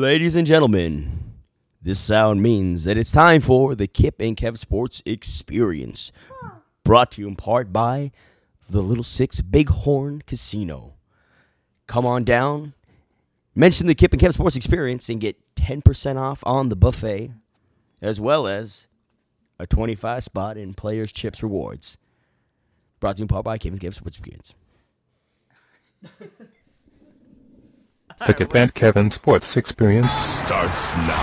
Ladies and gentlemen, this sound means that it's time for the Kip and Kev Sports Experience. Brought to you in part by the Little Six Bighorn Casino. Come on down, mention the Kip and Kev Sports Experience, and get 10% off on the buffet, as well as a 25 spot in Players Chips Rewards. Brought to you in part by Kip and Kev Sports Experience. The Kip and Kevin Sports Experience. starts now.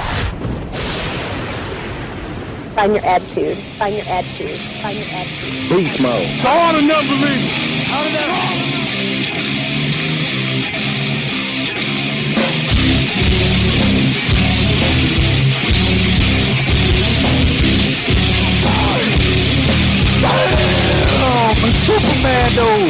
Find your attitude. Find your attitude. Find your attitude. Beast mode. It's All the non-believers. Oh, I'm Superman though.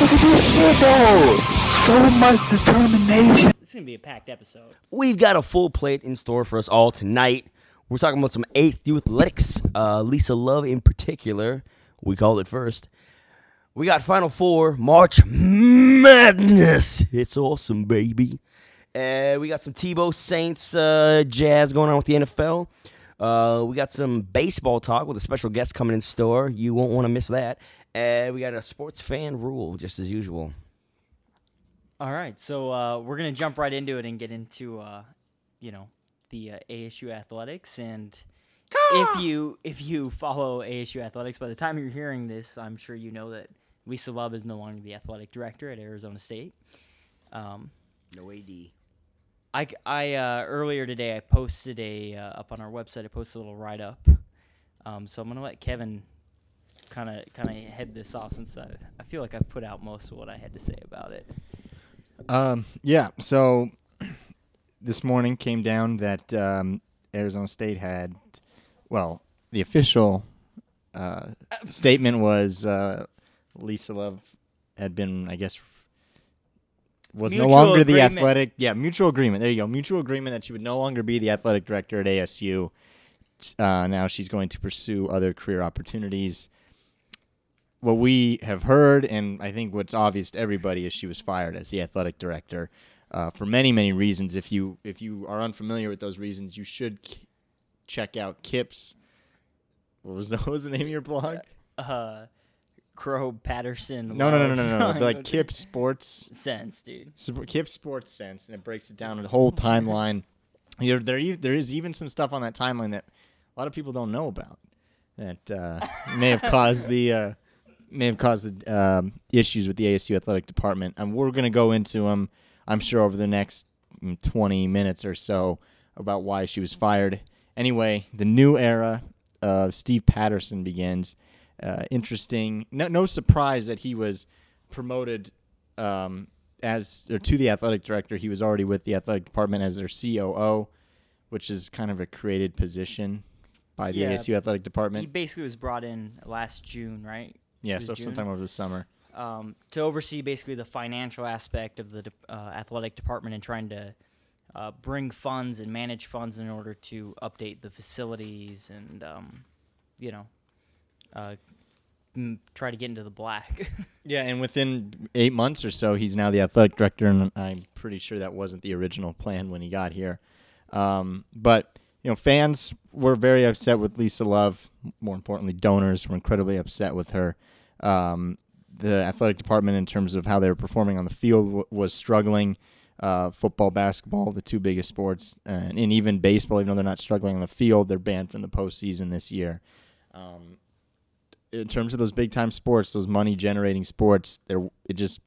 Look at this shit though. So much determination. This is gonna be a packed episode. We've got a full plate in store for us all tonight. We're talking about some ASU athletics, uh, Lisa Love in particular. We called it first. We got Final Four, March Madness. It's awesome, baby. Uh, we got some Tebow Saints uh, jazz going on with the NFL. Uh, we got some baseball talk with a special guest coming in store. You won't want to miss that. Uh, we got a sports fan rule, just as usual. All right, so uh, we're gonna jump right into it and get into, uh, you know, the uh, ASU athletics. And if you if you follow ASU athletics, by the time you're hearing this, I'm sure you know that Lisa Love is no longer the athletic director at Arizona State. Um, No AD. I, I uh, earlier today I posted a uh, up on our website. I posted a little write up. Um, so I'm gonna let Kevin kind of kind of head this off since I, I feel like I've put out most of what I had to say about it. Um, yeah. So this morning came down that um, Arizona State had, well, the official uh, statement was uh, Lisa Love had been, I guess, was no Mutual longer the athletic. Yeah, mutual agreement. There you go. Mutual agreement that she would no longer be the athletic director at ASU. Uh, now she's going to pursue other career opportunities. What we have heard, and I think what's obvious to everybody, is she was fired as the athletic director uh, for many, many reasons. If you if you are unfamiliar with those reasons, you should k- check out Kip's. What was the what was the name of your blog? Uh, Crow Patterson. No, no, no, no, no, no. Like Kip Sports sense, dude. Sp- Kip Sports Sense, and it breaks it down a whole timeline. There, there, there is even some stuff on that timeline that a lot of people don't know about that uh, may have caused the uh, may have caused the um, issues with the ASU athletic department. And we're going to go into them, I'm sure, over the next mm, 20 minutes or so about why she was fired. Anyway, the new era of Steve Patterson begins. Uh, interesting. No, no surprise that he was promoted um, as or to the athletic director. He was already with the athletic department as their COO, which is kind of a created position by the Yeah. ASU athletic department. He basically was brought in last June, right? Yeah, so June. sometime over the summer. um, to oversee basically the financial aspect of the de- uh, athletic department and trying to uh, bring funds and manage funds in order to update the facilities and um, you know uh, m- try to get into the black. Yeah, and within eight months or so, he's now the athletic director, and I'm pretty sure that wasn't the original plan when he got here. Um, but you know, fans were very upset with Lisa Love. More importantly, donors were incredibly upset with her. Um, the athletic department, in terms of how they were performing on the field, w- was struggling. Uh, football, basketball, the two biggest sports, and, and even baseball. Even though they're not struggling on the field, they're banned from the postseason this year. Um, in terms of those big time sports, those money generating sports, there it just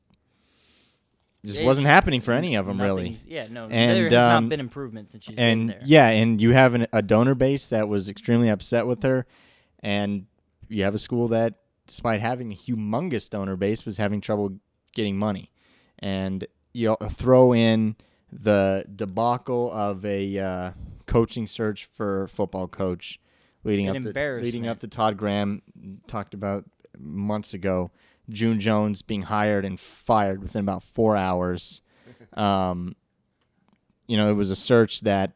just It- wasn't happening for any of them really. Yeah, no, And, there has um, not been improvement since she's been there. yeah, and you have an, a donor base that was extremely upset with her, and you have a school that, despite having a humongous donor base, was having trouble getting money, and you throw in the debacle of a uh, coaching search for football coach, leading An up to, leading up to Todd Graham talked about months ago. June Jones being hired and fired within about four hours. Um, you know, it was a search that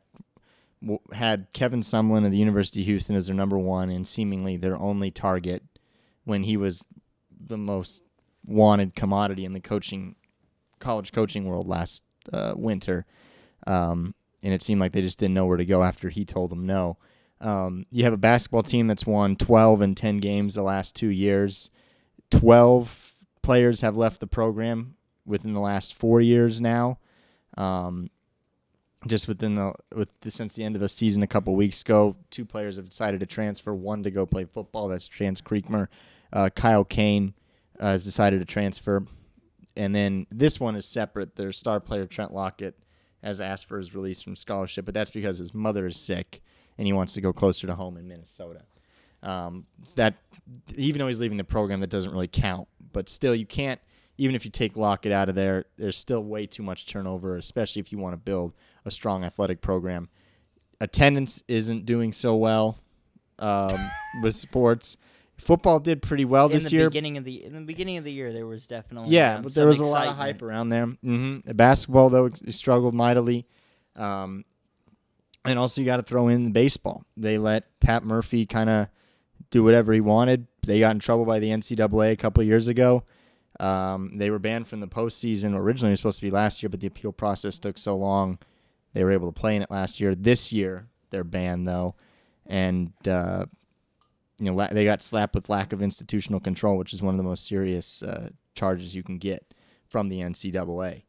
w- had Kevin Sumlin of the University of Houston as their number one and seemingly their only target when he was the most wanted commodity in the coaching college coaching world last uh, winter. um, and it seemed like they just didn't know where to go after he told them no. Um, you have a basketball team that's won 12 and 10 games the last two years. 12 players have left the program within the last four years now. Um, just within the with the, since the end of the season a couple weeks ago, two players have decided to transfer. One to go play football. That's Chanse Creekmur. Uh, Kyle Cain uh, has decided to transfer, and then this one is separate. Their star player Trent Lockett has asked for his release from scholarship, but that's because his mother is sick and he wants to go closer to home in Minnesota. Um, that even though he's leaving the program, that doesn't really count. But still, you can't. Even if you take Lockett out of there, there's still way too much turnover, especially if you want to build a strong athletic program. Attendance isn't doing so well um, with sports. Football did pretty well in this the year. beginning of the in the beginning of the year, there was definitely Yeah, um, but there was a lot of hype around there. hmm Basketball though struggled mightily, um, and also you got to throw in baseball. They let Pat Murphy kind of do whatever he wanted. They got in trouble by the NCAA a couple years ago. Um, they were banned from the postseason. Originally, it was supposed to be last year, but the appeal process took so long. They were able to play in it last year. This year, they're banned though, and uh, you know they got slapped with lack of institutional control, which is one of the most serious uh, charges you can get from the NCAA.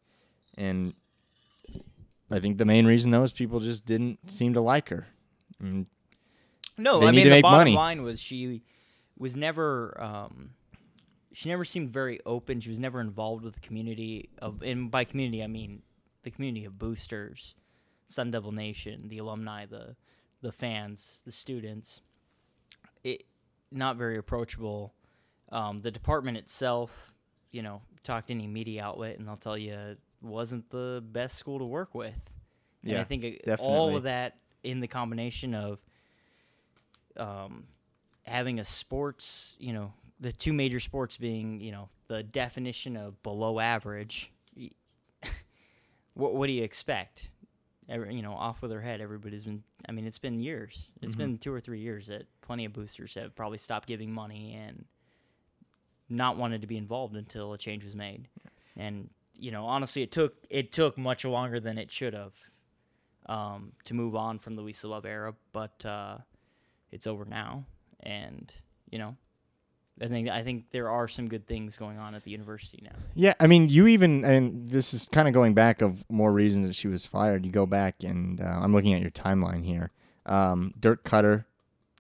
And I think the main reason though is people just didn't seem to like her. And No, They I mean the bottom money. line was she was never um, she never seemed very open. She was never involved with the community of and by community I mean the community of boosters, Sun Devil Nation, the alumni, the the fans, the students. It not very approachable. Um, the department itself, you know, talk to any media outlet and they'll tell you wasn't the best school to work with. And Yeah, I think it- all of that in the combination of um, having a sports, you know, the two major sports being, you know, the definition of below average. what what do you expect? Every, you know, off with their head. Everybody's been. I mean, it's been years. It's Mm-hmm. been two or three years that plenty of boosters have probably stopped giving money and not wanted to be involved until a change was made. And you know, honestly, it took it took much longer than it should have um, to move on from the Lisa Love era, but uh, it's over now, and you know, I think I think there are some good things going on at the university now. Yeah, I mean, you even, and this is kind of going back of more reasons that she was fired. You go back, and uh, I'm looking at your timeline here. Um, Dirk Koetter,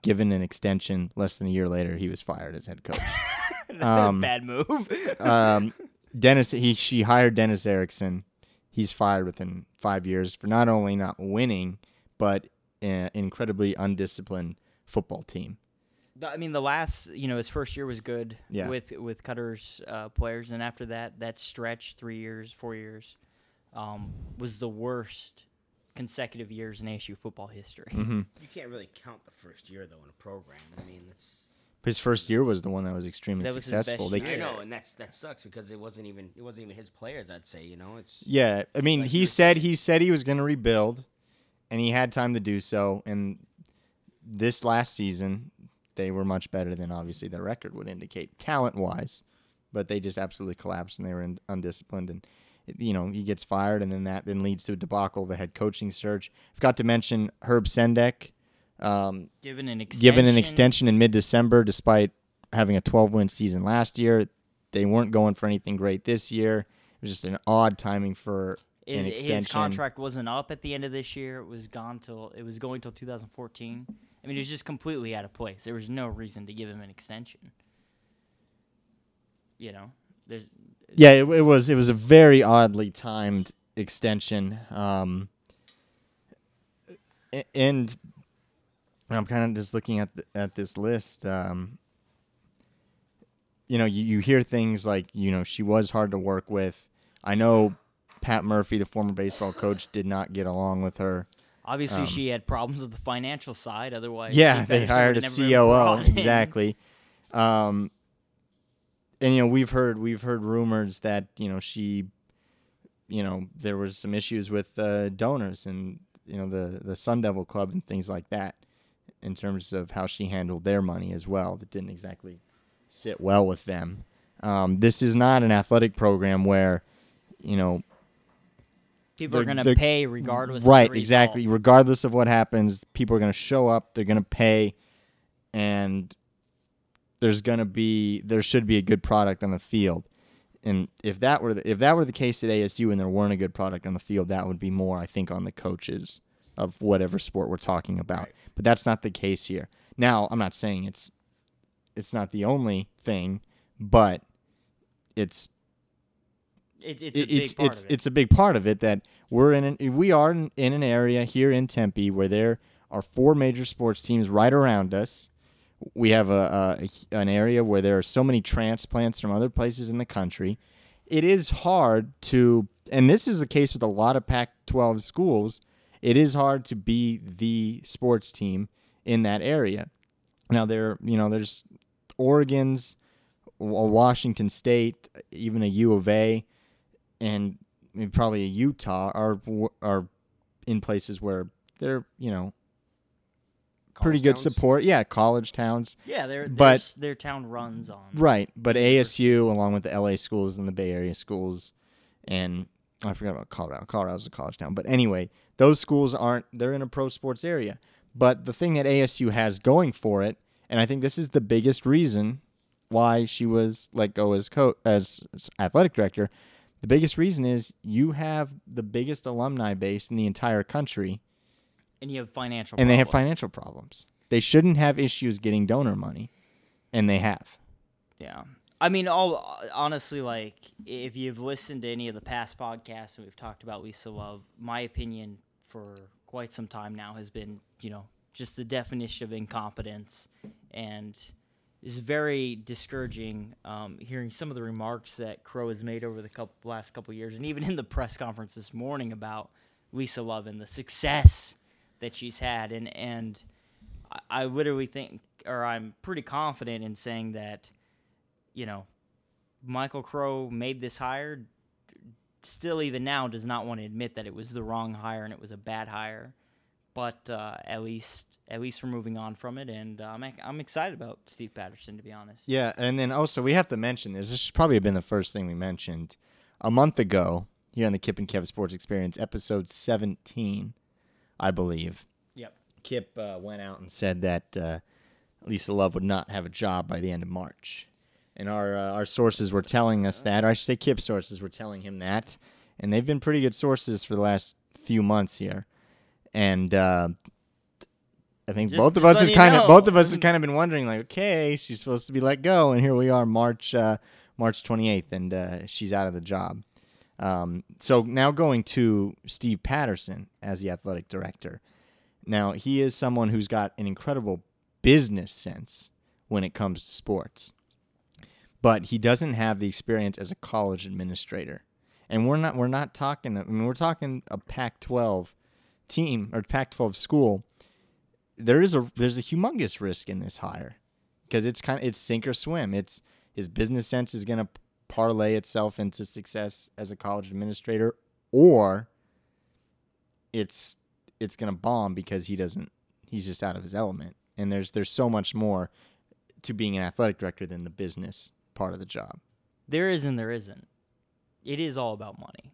given an extension, less than a year later, he was fired as head coach. Um, Bad move. um, Dennis, he she hired Dennis Erickson. He's fired within five years for not only not winning, but an incredibly undisciplined football team. I mean, the last, you know, his first year was good Yeah. with with Koetter's uh, players, and after that, that stretch, three years, four years, um, was the worst consecutive years in ASU football history. Mm-hmm. You can't really count the first year though in a program. I mean, that's His first year was the one that was extremely That was successful. They I know, and that's that sucks because it wasn't even it wasn't even his players. I'd say you know it's Yeah, I mean, Like he said he said he was going to rebuild, and he had time to do so. And this last season, they were much better than obviously their record would indicate, talent wise. But they just absolutely collapsed, and they were in, undisciplined. And you know, he gets fired, and then that then leads to a debacle of the head coaching search. i Forgot to mention Herb Sendek, um, Given an extension, given an extension in mid December, despite having a 12 win season last year. They weren't going for anything great this year. It was just an odd timing for His, an extension. his contract wasn't up at the end of this year. It was gone till it was going till 2014. I mean, it was just completely out of place. There was no reason to give him an extension. You know, there's Yeah, it, it was it was a very oddly timed extension. Um, and I'm kind of just looking at the, at this list. Um, you know, you, you hear things like you know she was hard to work with. I know Pat Murphy, the former baseball coach, did not get along with her. Obviously she had problems with the financial side. Otherwise, Um, Yeah, they hired a would never been COO exactly. Um, and you know we've heard we've heard rumors that you know she, you know there was some issues with uh, donors and you know the the Sun Devil Club and things like that, in terms of how she handled their money as well. That didn't exactly sit well with them. Um, this is not an athletic program where, you know, People are going to pay regardless. right exactly. regardless of what happens people are going to show up they're going to pay and there's going to be there should be a good product on the field. And if that were the, if that were the case at ASU and there weren't a good product on the field that would be more I think on the coaches of whatever sport we're talking about. But that's not the case here. Now I'm not saying it's it's not the only thing but it's It, it's a it- big it's part it's of it. it's a big part of it that we're in an, we are in, in an area here in Tempe where there are four major sports teams right around us. We have a, a an area where there are so many transplants from other places in the country. It is hard to and this is the case with a lot of Pac-12 schools. It is hard to be the sports team in that area. Now there, you know, there's Oregon's, Washington State, even a U of A, and probably Utah are are in places where they're you know pretty good towns? support. Yeah, college towns. yeah, their but- their, their town runs on. Right, but ASU along with the LA schools and the Bay Area schools, and I forgot about Colorado. Colorado's a college town, but anyway, those schools aren't. They're in a pro sports area. But the thing that ASU has going for it, and I think this is the biggest reason why she was let go as co as athletic director. The biggest reason is you have the biggest alumni base in the entire country, and you have financial. and they have financial problems. They shouldn't have issues getting donor money, and they have. Yeah. I mean, all honestly, like if you've listened to any of the past podcasts and we've talked about Lisa Love, my opinion for quite some time now has been, you know, just the definition of incompetence, and is very discouraging. Um, hearing some of the remarks that Crow has made over the couple, last couple years, and even in the press conference this morning about Lisa Love and the success that she's had, and and I, I literally think, or I'm pretty confident in saying that you know, Michael Crow made this hire, still even now does not want to admit that it was the wrong hire and it was a bad hire. But uh, at least, at least we're moving on from it, and um, I'm I'm excited about Steve Patterson to be honest. Yeah, and then also we have to mention this. This should probably have been the first thing we mentioned a month ago here on the Kip and Kev Sports Experience, episode 17, I believe. Yep. Kip uh, went out and said that uh, Lisa Love would not have a job by the end of March, and our uh, our sources were telling us that, or I should say, Kip's sources were telling him that, and they've been pretty good sources for the last few months here, and. Uh, I think Just- both of us have kind of both of us have kind of been wondering, like, okay, she's supposed to be let go, and here we are, March uh, March 28th, and uh, she's out of the job. Um, so now going to Steve Patterson as the athletic director. Now he is someone who's got an incredible business sense when it comes to sports, but he doesn't have the experience as a college administrator. And we're not we're not talking. I mean, we're talking a Pac-12 team or Pac-12 school. There is a there's a humongous risk in this hire because it's kind of it's sink or swim. It's his business sense is going to parlay itself into success as a college administrator, or it's it's going to bomb because he doesn't he's just out of his element. And there's there's so much more to being an athletic director than the business part of the job. There is and there isn't. It is all about money.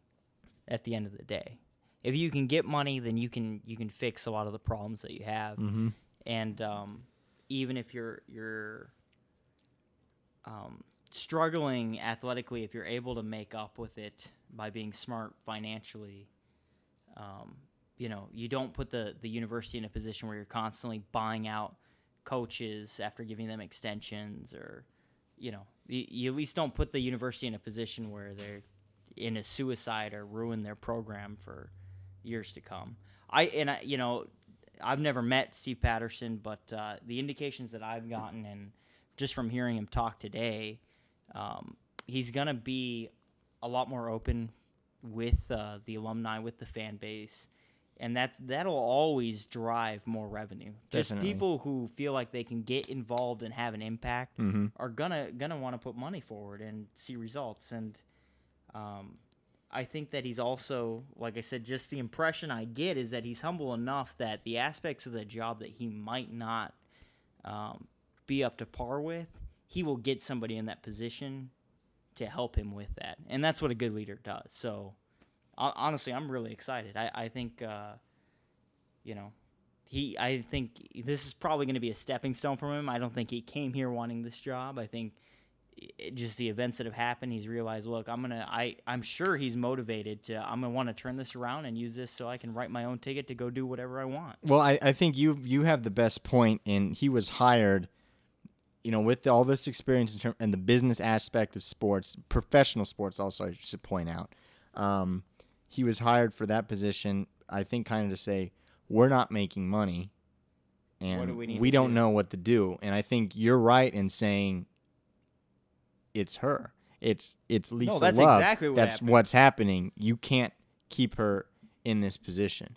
At the end of the day, if you can get money, then you can you can fix a lot of the problems that you have. Mm-hmm. and um, even if you're you're um, struggling athletically, if you're able to make up with it by being smart financially, um, you know, you don't put the the university in a position where you're constantly buying out coaches after giving them extensions, or you know, you, you at least don't put the university in a position where they're in a suicide or ruin their program for years to come. I and I, you know, I've never met Steve Patterson, but uh, the indications that I've gotten and just from hearing him talk today, um, he's gonna be a lot more open with uh, the alumni, with the fan base, and that's that'll always drive more revenue. Just Definitely. people who feel like they can get involved and have an impact Mhm. are gonna gonna want to put money forward and see results. And um, I think that he's also, like I said, just the impression I get is that he's humble enough that the aspects of the job that he might not um, be up to par with, he will get somebody in that position to help him with that, and that's what a good leader does. So honestly, I'm really excited. I I think uh, you know he I think this is probably going to be a stepping stone for him. I don't think he came here wanting this job. I think just the events that have happened, he's realized, look, I'm gonna I I'm sure he's motivated to I'm gonna want to turn this around and use this so I can write my own ticket to go do whatever I want. Well, I, I think you you have the best point in he was hired, you know, with all this experience in term, and the business aspect of sports, professional sports also I should point out. Um, he was hired for that position, I think kind of to say, we're not making money and do we need we don't do? know what to do. And I think you're right in saying it's her. It's it's Lisa that's Love. exactly what That's happened. what's happening. You can't keep her in this position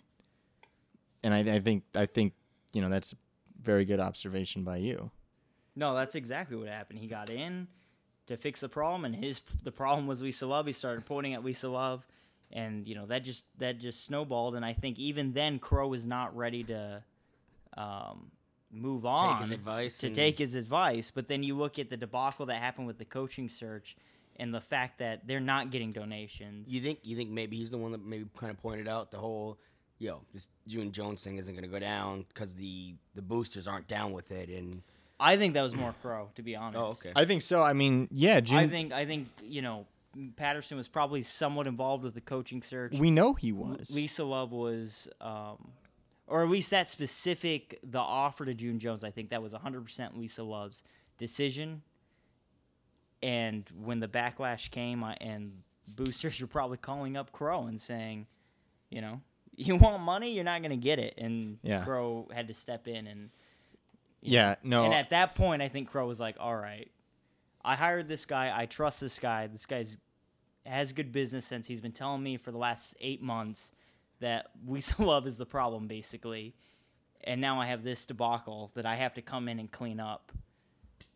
and I, I think I think you know that's a very good observation by you. No, that's exactly what happened. He got in to fix the problem, and his the problem was Lisa Love. He started pointing at Lisa Love, and you know that just that just snowballed. And I think even then, Crow was not ready to um, move on his advice to and- take his advice. But then you look at the debacle that happened with the coaching search, and the fact that they're not getting donations. You think you think maybe he's the one that maybe kind of pointed out the whole, yo, this June Jones thing isn't going to go down because the the boosters aren't down with it, and I think that was more Crow, to be honest. oh okay, I think so. I mean, yeah, June, I think I think you know Patterson was probably somewhat involved with the coaching search. we know he was. Lisa Love was, um, or at least that specific, the offer to June Jones, I think that was 100% Lisa Love's decision. And when the backlash came, I, and boosters were probably calling up Crow and saying, you know, you want money, you're not going to get it. And Yeah. Crow had to step in. And, yeah, no, and at that point, I think Crow was like, all right, I hired this guy. I trust this guy. This guy's has good business sense. He's been telling me for the last eight months that Lisa Love is the problem, basically. And now I have this debacle that I have to come in and clean up.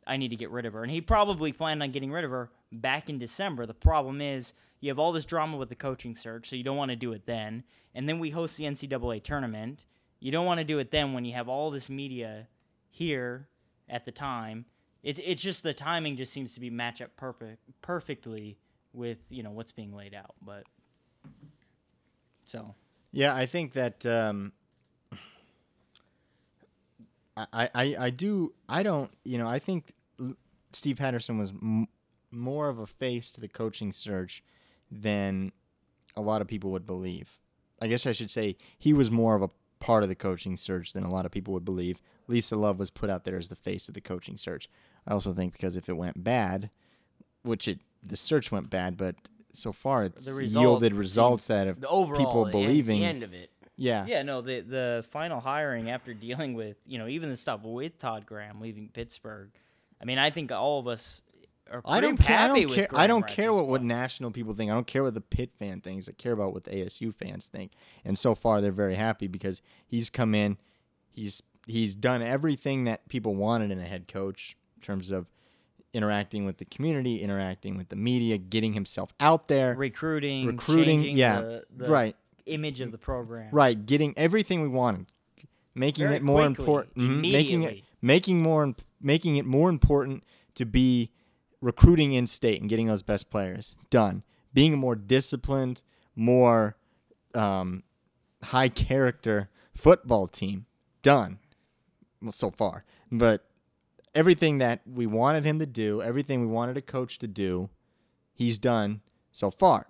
I need to get rid of her. And he probably planned on getting rid of her back in December. The problem is you have all this drama with the coaching search, so you don't want to do it then. And then we host the NCAA tournament. You don't want to do it then when you have all this media here at the time. It's it's just the timing just seems to be match up perfect perfectly with you know what's being laid out. But so yeah, I think that um, I, I I do I don't you know I think Steve Patterson was m- more of a face to the coaching search than a lot of people would believe. I guess I should say he was more of a part of the coaching search than a lot of people would believe. Lisa Love was put out there as the face of the coaching search. I also think because if it went bad, which it the search went bad, but so far it's The result yielded results that have the overall people believing. the end of it. yeah, yeah, no, the the final hiring after dealing with you know even the stuff with Todd Graham leaving Pittsburgh. I mean, I think all of us are. I don't pretty care. I don't with care. I don't right care what, what national people think. I don't care what the Pitt fan thinks. I care about what the ASU fans think. And so far, they're very happy because he's come in. He's he's done everything that people wanted in a head coach in terms of interacting with the community, interacting with the media, getting himself out there, recruiting, recruiting. Yeah, the, the right, image of the program. right. Getting everything we wanted, making Very it more important. mhm, Making it making more making it more important to be recruiting in state and getting those best players done being a more disciplined more um, high character football team done well so far but everything that we wanted him to do everything we wanted a coach to do he's done so far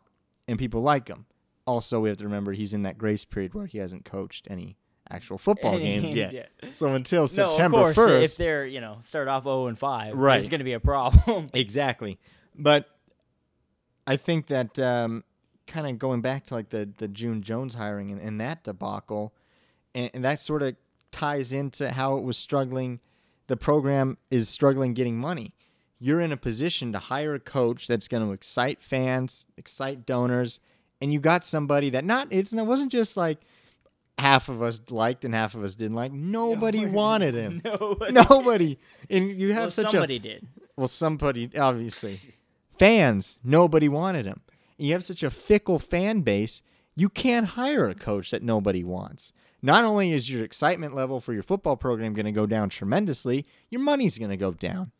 and people like him also we have to remember he's in that grace period where he hasn't coached any actual football Any games games yet yet. so until No, september of course, 1st if they're you know start off zero and five, Right. there's going to be a problem. Exactly. But I think that um, kind of going back to like the, the June Jones hiring and, and that debacle, and, and that sort of ties into how it was struggling. The program is struggling getting money. You're in a position to hire a coach that's going to excite fans, excite donors, and you got somebody that not it's it wasn't just like half of us liked and half of us didn't like. Nobody wanted him. Nobody. Nobody. And you have well, such a somebody did. well, somebody obviously. Fans, nobody wanted him. You have such a fickle fan base, you can't hire a coach that nobody wants. Not only is your excitement level for your football program going to go down tremendously, your money's going to go down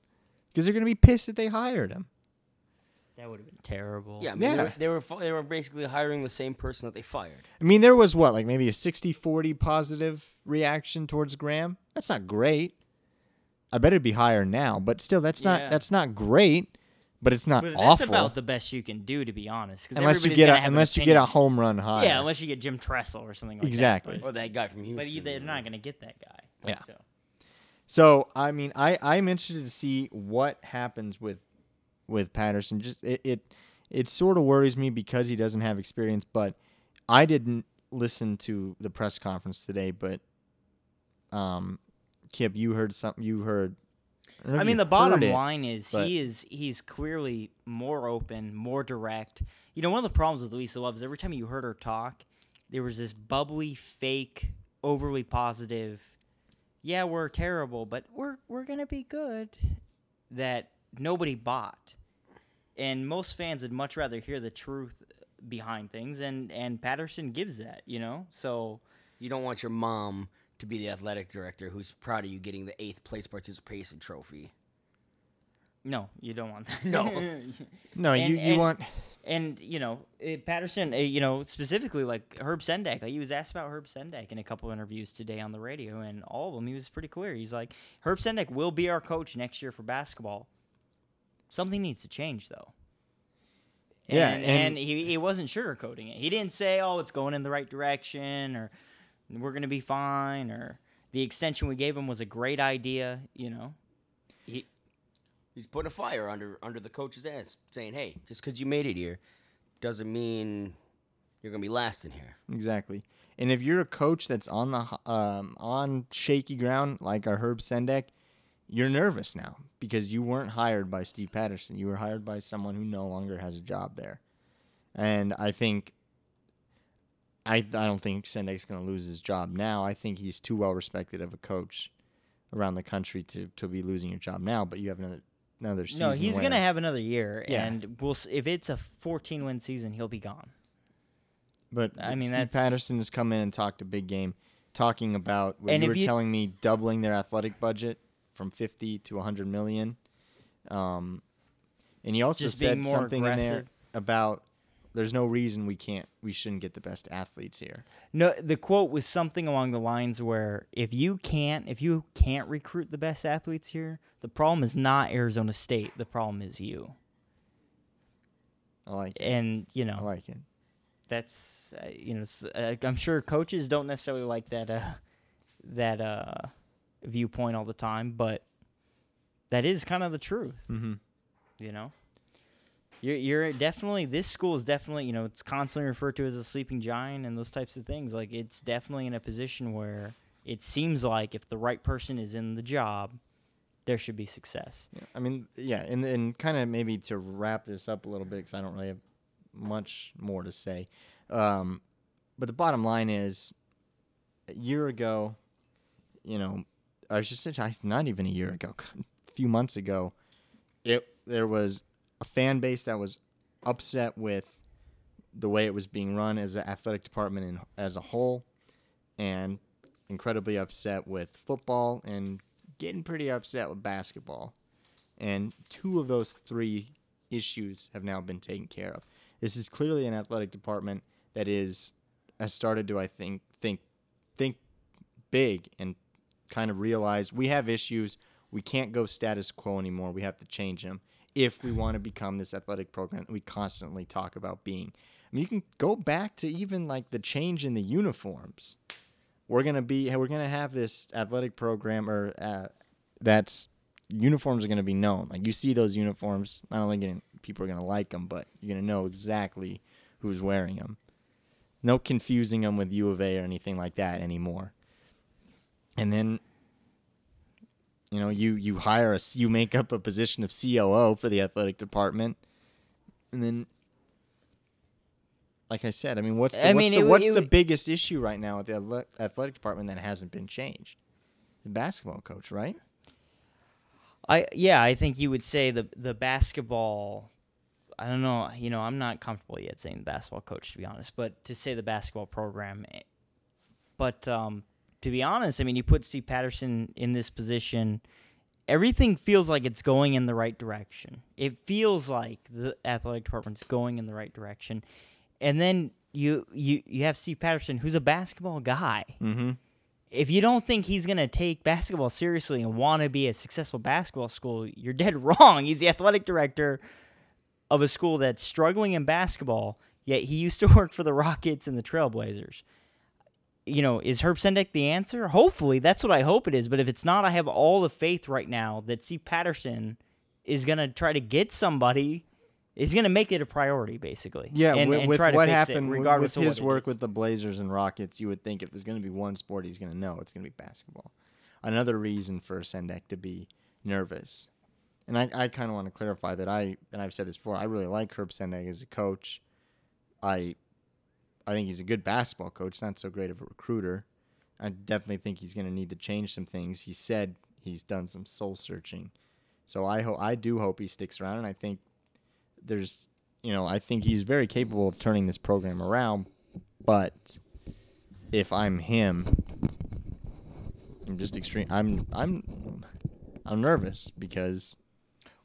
because they're going to be pissed that they hired him. That would have been terrible. Yeah, I mean, Yeah. They, were, they were they were basically hiring the same person that they fired. I mean, there was what, like maybe a 60 40 positive reaction towards Graham? That's not great. I bet it'd be higher now, but still, that's Yeah. not that's not great, but it's not But awful. that's about the best you can do, to be honest. unless you get a, unless you get a home run high. Yeah, unless you get Jim Tressel or something like Exactly. that. Exactly. Or that guy from Houston. But, but you, they're not going to get that guy. Yeah. So. So I mean, I I'm interested to see what happens with with Patterson. Just it it, it sort of worries me because he doesn't have experience. But I didn't listen to the press conference today. But um, Kip, you heard something. You heard. Don't I mean, the bottom it, line is but- he is he's clearly more open, more direct. You know, one of the problems with Lisa Love is every time you heard her talk, there was this bubbly, fake, overly positive. Yeah, we're terrible, but we're we're gonna be good. That nobody bought, and most fans would much rather hear the truth behind things, and and Patterson gives that. You know, so You don't want your mom to be the athletic director who's proud of you getting the eighth place participation trophy. no, you don't want that. No. No, you And- you and- want. And you know, eh, Patterson, eh, you know, specifically like Herb Sendek, like he was asked about Herb Sendek in a couple interviews today on the radio, and all of them he was pretty clear. He's like, Herb Sendek will be our coach next year for basketball. Something needs to change though. Yeah, and, and- and he, he wasn't sugarcoating it. He didn't say, "Oh, it's going in the right direction," or "We're gonna be fine," or "The extension we gave him was a great idea." You know, he, He's putting a fire under under the coach's ass, saying, "Hey, just because you made it here, doesn't mean you're gonna be last in here." Exactly. And if you're a coach that's on the um, on shaky ground like our Herb Sendek, you're nervous now because you weren't hired by Steve Patterson. You were hired by someone who no longer has a job there. And I think I I don't think Sendek's going to lose his job now. I think he's too well respected of a coach around the country to to be losing your job now. But you have another another season. no, he's gonna have another year, Yeah. and we'll if it's a 14 win season, he'll be gone. But I mean, Steve that's- Patterson has come in and talked a big game, talking about what And you were you- telling me doubling their athletic budget from 50 to 100 million. Um, and he also Just said something in there about there's no reason we can't we shouldn't get the best athletes here. No, the quote was something along the lines where if you can't if you can't recruit the best athletes here, the problem is not Arizona State. The problem is you. I like it. And you know I like it. that's uh, you know s- uh, I'm sure coaches don't necessarily like that uh, that uh, viewpoint all the time, but that is kind of the truth. Mm-hmm. You know, you're you're definitely this school is definitely you know it's constantly referred to as a sleeping giant and those types of things. Like it's definitely in a position where it seems like if the right person is in the job, there should be success. Yeah, I mean, yeah, and and kind of maybe to wrap this up a little bit because I don't really have much more to say. Um, but the bottom line is, a year ago, you know, I should say not even a year ago, a few months ago, it there was a fan base that was upset with the way it was being run as an athletic department in, as a whole, and incredibly upset with football and getting pretty upset with basketball. And two of those three issues have now been taken care of. This is clearly an athletic department that is has started to I think think think big and kind of realize we have issues. We can't go status quo anymore. We have to change them if we want to become this athletic program that we constantly talk about being. I mean, you can go back to even like the change in the uniforms we're gonna be we're gonna have this athletic program or uh, that's uniforms are gonna be known. Like you see those uniforms, not only gonna people are gonna like them, but you're gonna know exactly who's wearing them. No confusing them with U of A or anything like that anymore. And then, you know, you you hire a you make up a position of COO for the athletic department, and then. Like I said, I mean, what's the, I what's, mean, the, it what's it the wa- biggest issue right now at the athletic department that hasn't been changed? The basketball coach, right? I yeah, I think you would say the the basketball. I don't know. You know, I'm not comfortable yet saying the basketball coach to be honest, but to say the basketball program. eh, But um, to be honest, I mean, you put Steve Patterson in this position, everything feels like it's going in the right direction. It feels like the athletic department's going in the right direction. And then you you you have Steve Patterson who's a basketball guy. Mm-hmm. If you don't think he's going to take basketball seriously and want to be a successful basketball school, you're dead wrong. He's the athletic director of a school that's struggling in basketball, yet he used to work for the Rockets and the Trailblazers. You know, is Herb Sendek the answer? Hopefully, that's what I hope it is. But if it's not, I have all the faith right now that Steve Patterson is going to try to get somebody. Is going to make it a priority, basically. Yeah, and, with, and with try to what it, happened with- regardless with of his work is. with the Blazers and Rockets, you would think if there's going to be one sport he's going to know, it's going to be basketball. Another reason for Sendek to be nervous, and I, I kind of want to clarify that I and I've said this before. I really like Herb Sendek as a coach. I I think he's a good basketball coach, not so great of a recruiter. I definitely think he's going to need to change some things. He said he's done some soul searching, so I hope I do hope he sticks around, and I think there's you know I think he's very capable of turning this program around, but if I'm him, I'm just extreme. I'm I'm I'm nervous because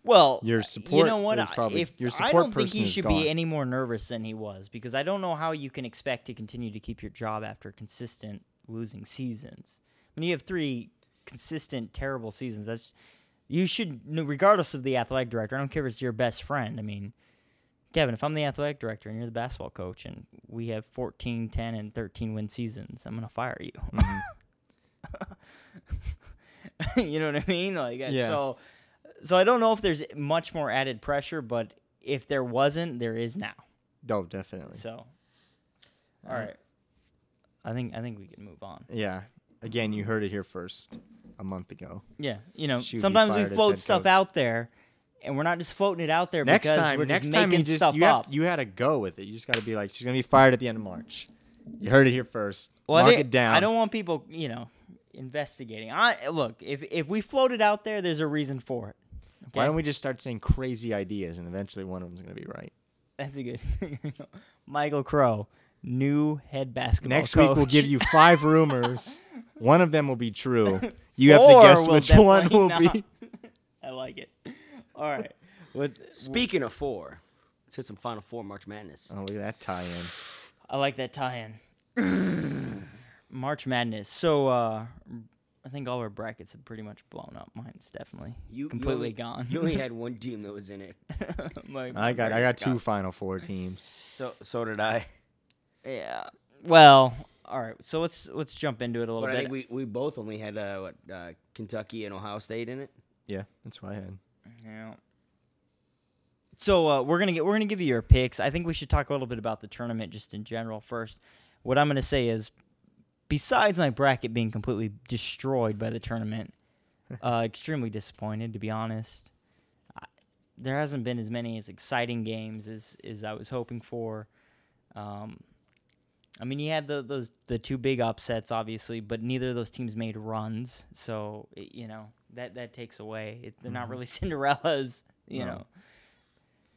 Well, Your uh, support you know what? is I- probably- if your I don't think he should gone. be any more nervous than he was because I don't know how you can expect to continue to keep your job after consistent losing seasons. When you have three consistent terrible seasons, that's you should, regardless of the athletic director. I don't care if it's your best friend. I mean, Kevin, if I'm the athletic director and you're the basketball coach and we have 14, 10, and 13 win seasons, I'm gonna fire you. Mm-hmm. you know what I mean? Like, Yeah. so, so I don't know if there's much more added pressure, but if there wasn't, there is now. oh definitely So, all uh, right, I think I think we can move on. yeah. Again, you heard it here first a month ago. Yeah, you know, Should sometimes we float stuff coach. out there, and we're not just floating it out there Next because time, we're next just time making you just stuff you up. have you had to go with it. You just got to be like she's gonna be fired at the end of March. You heard it here first. Well, I Mark it down. I don't want people, you know, investigating. I look if if we float it out there, there's a reason for it. Why don't we just start saying crazy ideas and eventually one of them's gonna be right. That's a good. Michael Crow, new head basketball Next week we'll give you five rumors. One of them will be true. You have to guess which one will not. be. I like it. All right. With Speaking of four, let's hit some Final Four March Madness. Oh, look at that tie-in. I like that tie-in. March Madness. So uh I think all our brackets have pretty much blown up. Mine's definitely You you completely only- gone. You only had one team that was in it. My- I got I got bracket's two gone. Final Four teams. So so did I. Yeah. Well, all right. So let's let's jump into it a little But I bit. think we, we both only had uh, what, uh, Kentucky and Ohio State in it. Yeah, that's what I had. Yeah. So uh, we're gonna get we're gonna give you your picks. I think we should talk a little bit about the tournament just in general first. What I'm gonna say is, besides my bracket being completely destroyed by the tournament, uh, extremely disappointed to be honest. I, there hasn't been as many as exciting games as as I was hoping for. Um, I mean, you had the those the two big upsets, obviously, but neither of those teams made runs. So it, you know that that takes away. It, they're not really Cinderellas, you No. know.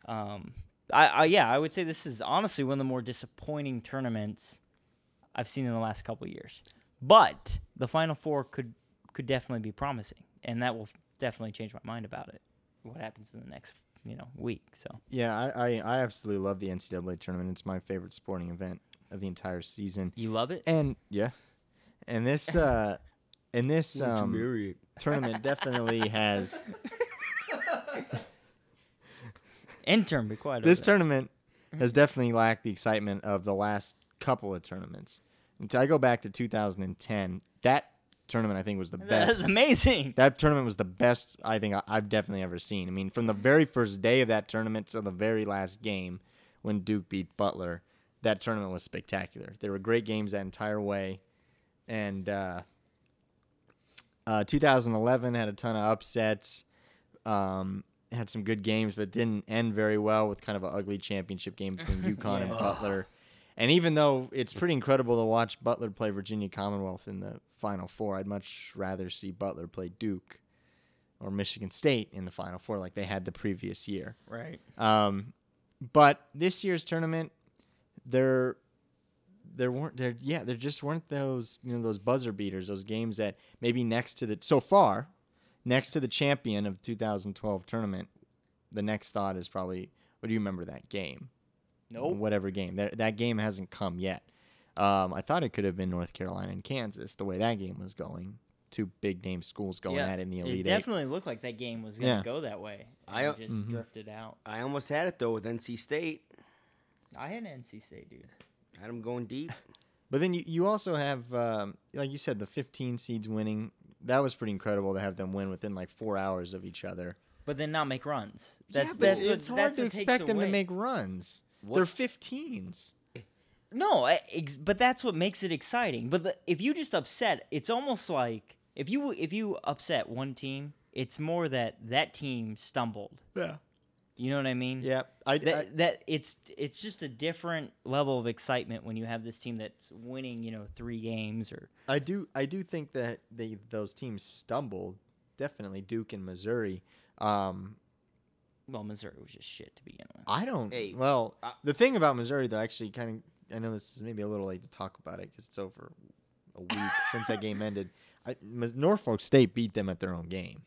Um, I, I yeah, I would say this is honestly one of the more disappointing tournaments I've seen in the last couple of years. But the Final Four could could definitely be promising, and that will definitely change my mind about it. What happens in the next you know week? So Yeah, I, I, I absolutely love the NCAA tournament. It's my favorite sporting event of the entire season. you love it. And yeah, and this uh, and this um, tournament definitely has Intern, be quiet. this tournament has definitely lacked the excitement of the last couple of tournaments. Until I go back to 2010, that tournament I think was the best. That's amazing. That tournament was the best I think I've definitely ever seen. I mean, from the very first day of that tournament to the very last game when Duke beat Butler, that tournament was spectacular. There were great games that entire way. And uh, uh, 2011 had a ton of upsets. Um, had some good games, but didn't end very well with kind of an ugly championship game between UConn and Butler. And even though it's pretty incredible to watch Butler play Virginia Commonwealth in the Final Four, I'd much rather see Butler play Duke or Michigan State in the Final Four like they had the previous year. Right. Um, but this year's tournament, there, there weren't there. Yeah, there just weren't those you know those buzzer beaters, those games that maybe next to the so far, next to the champion of 2012 tournament, the next thought is probably, what do you remember that game? Nope. Whatever game. That, that game hasn't come yet. Um, I thought it could have been North Carolina and Kansas, the way that game was going. Two big name schools going at it in the Elite it Eight. definitely looked like that game was going to Yeah. go that way. I- I just Mhm. drifted out. I almost had it though with NC State. I had NC State, dude. Had them going deep. But then you, you also have, um, like you said, the 15 seeds winning. That was pretty incredible to have them win within like four hours of each other. But then not make runs. Yeah, That's but that's what, it's hard that's to expect them to make runs. What- They're 15s. No, I- ex- but that's what makes it exciting. But the, if you just upset, it's almost like if you if you upset one team, it's more that that team stumbled. Yeah. You know what I mean? Yeah. I, That, I- that it's it's just a different level of excitement when you have this team that's winning, you know, three games or I do I do think that they those teams stumbled. Definitely Duke and Missouri. Um, well, Missouri was just shit to begin with. I don't. Hey, well, I- the thing about Missouri, though, actually, kind of, I know this is maybe a little late to talk about it because it's over a week since that game ended. I, Norfolk State beat them at their own game.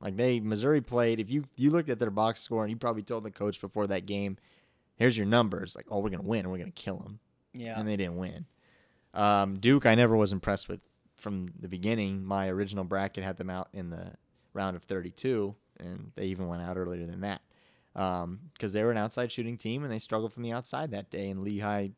Like they, Missouri played. If you you looked at their box score and you probably told the coach before that game, "Here's your numbers." Like, oh, we're gonna win. We're gonna kill them, Yeah. and they didn't win. Um, Duke, I never was impressed with from the beginning. My original bracket had them out in the round of 32, and they even went out earlier than that um, because they were an outside shooting team and they struggled from the outside that day. And Lehigh,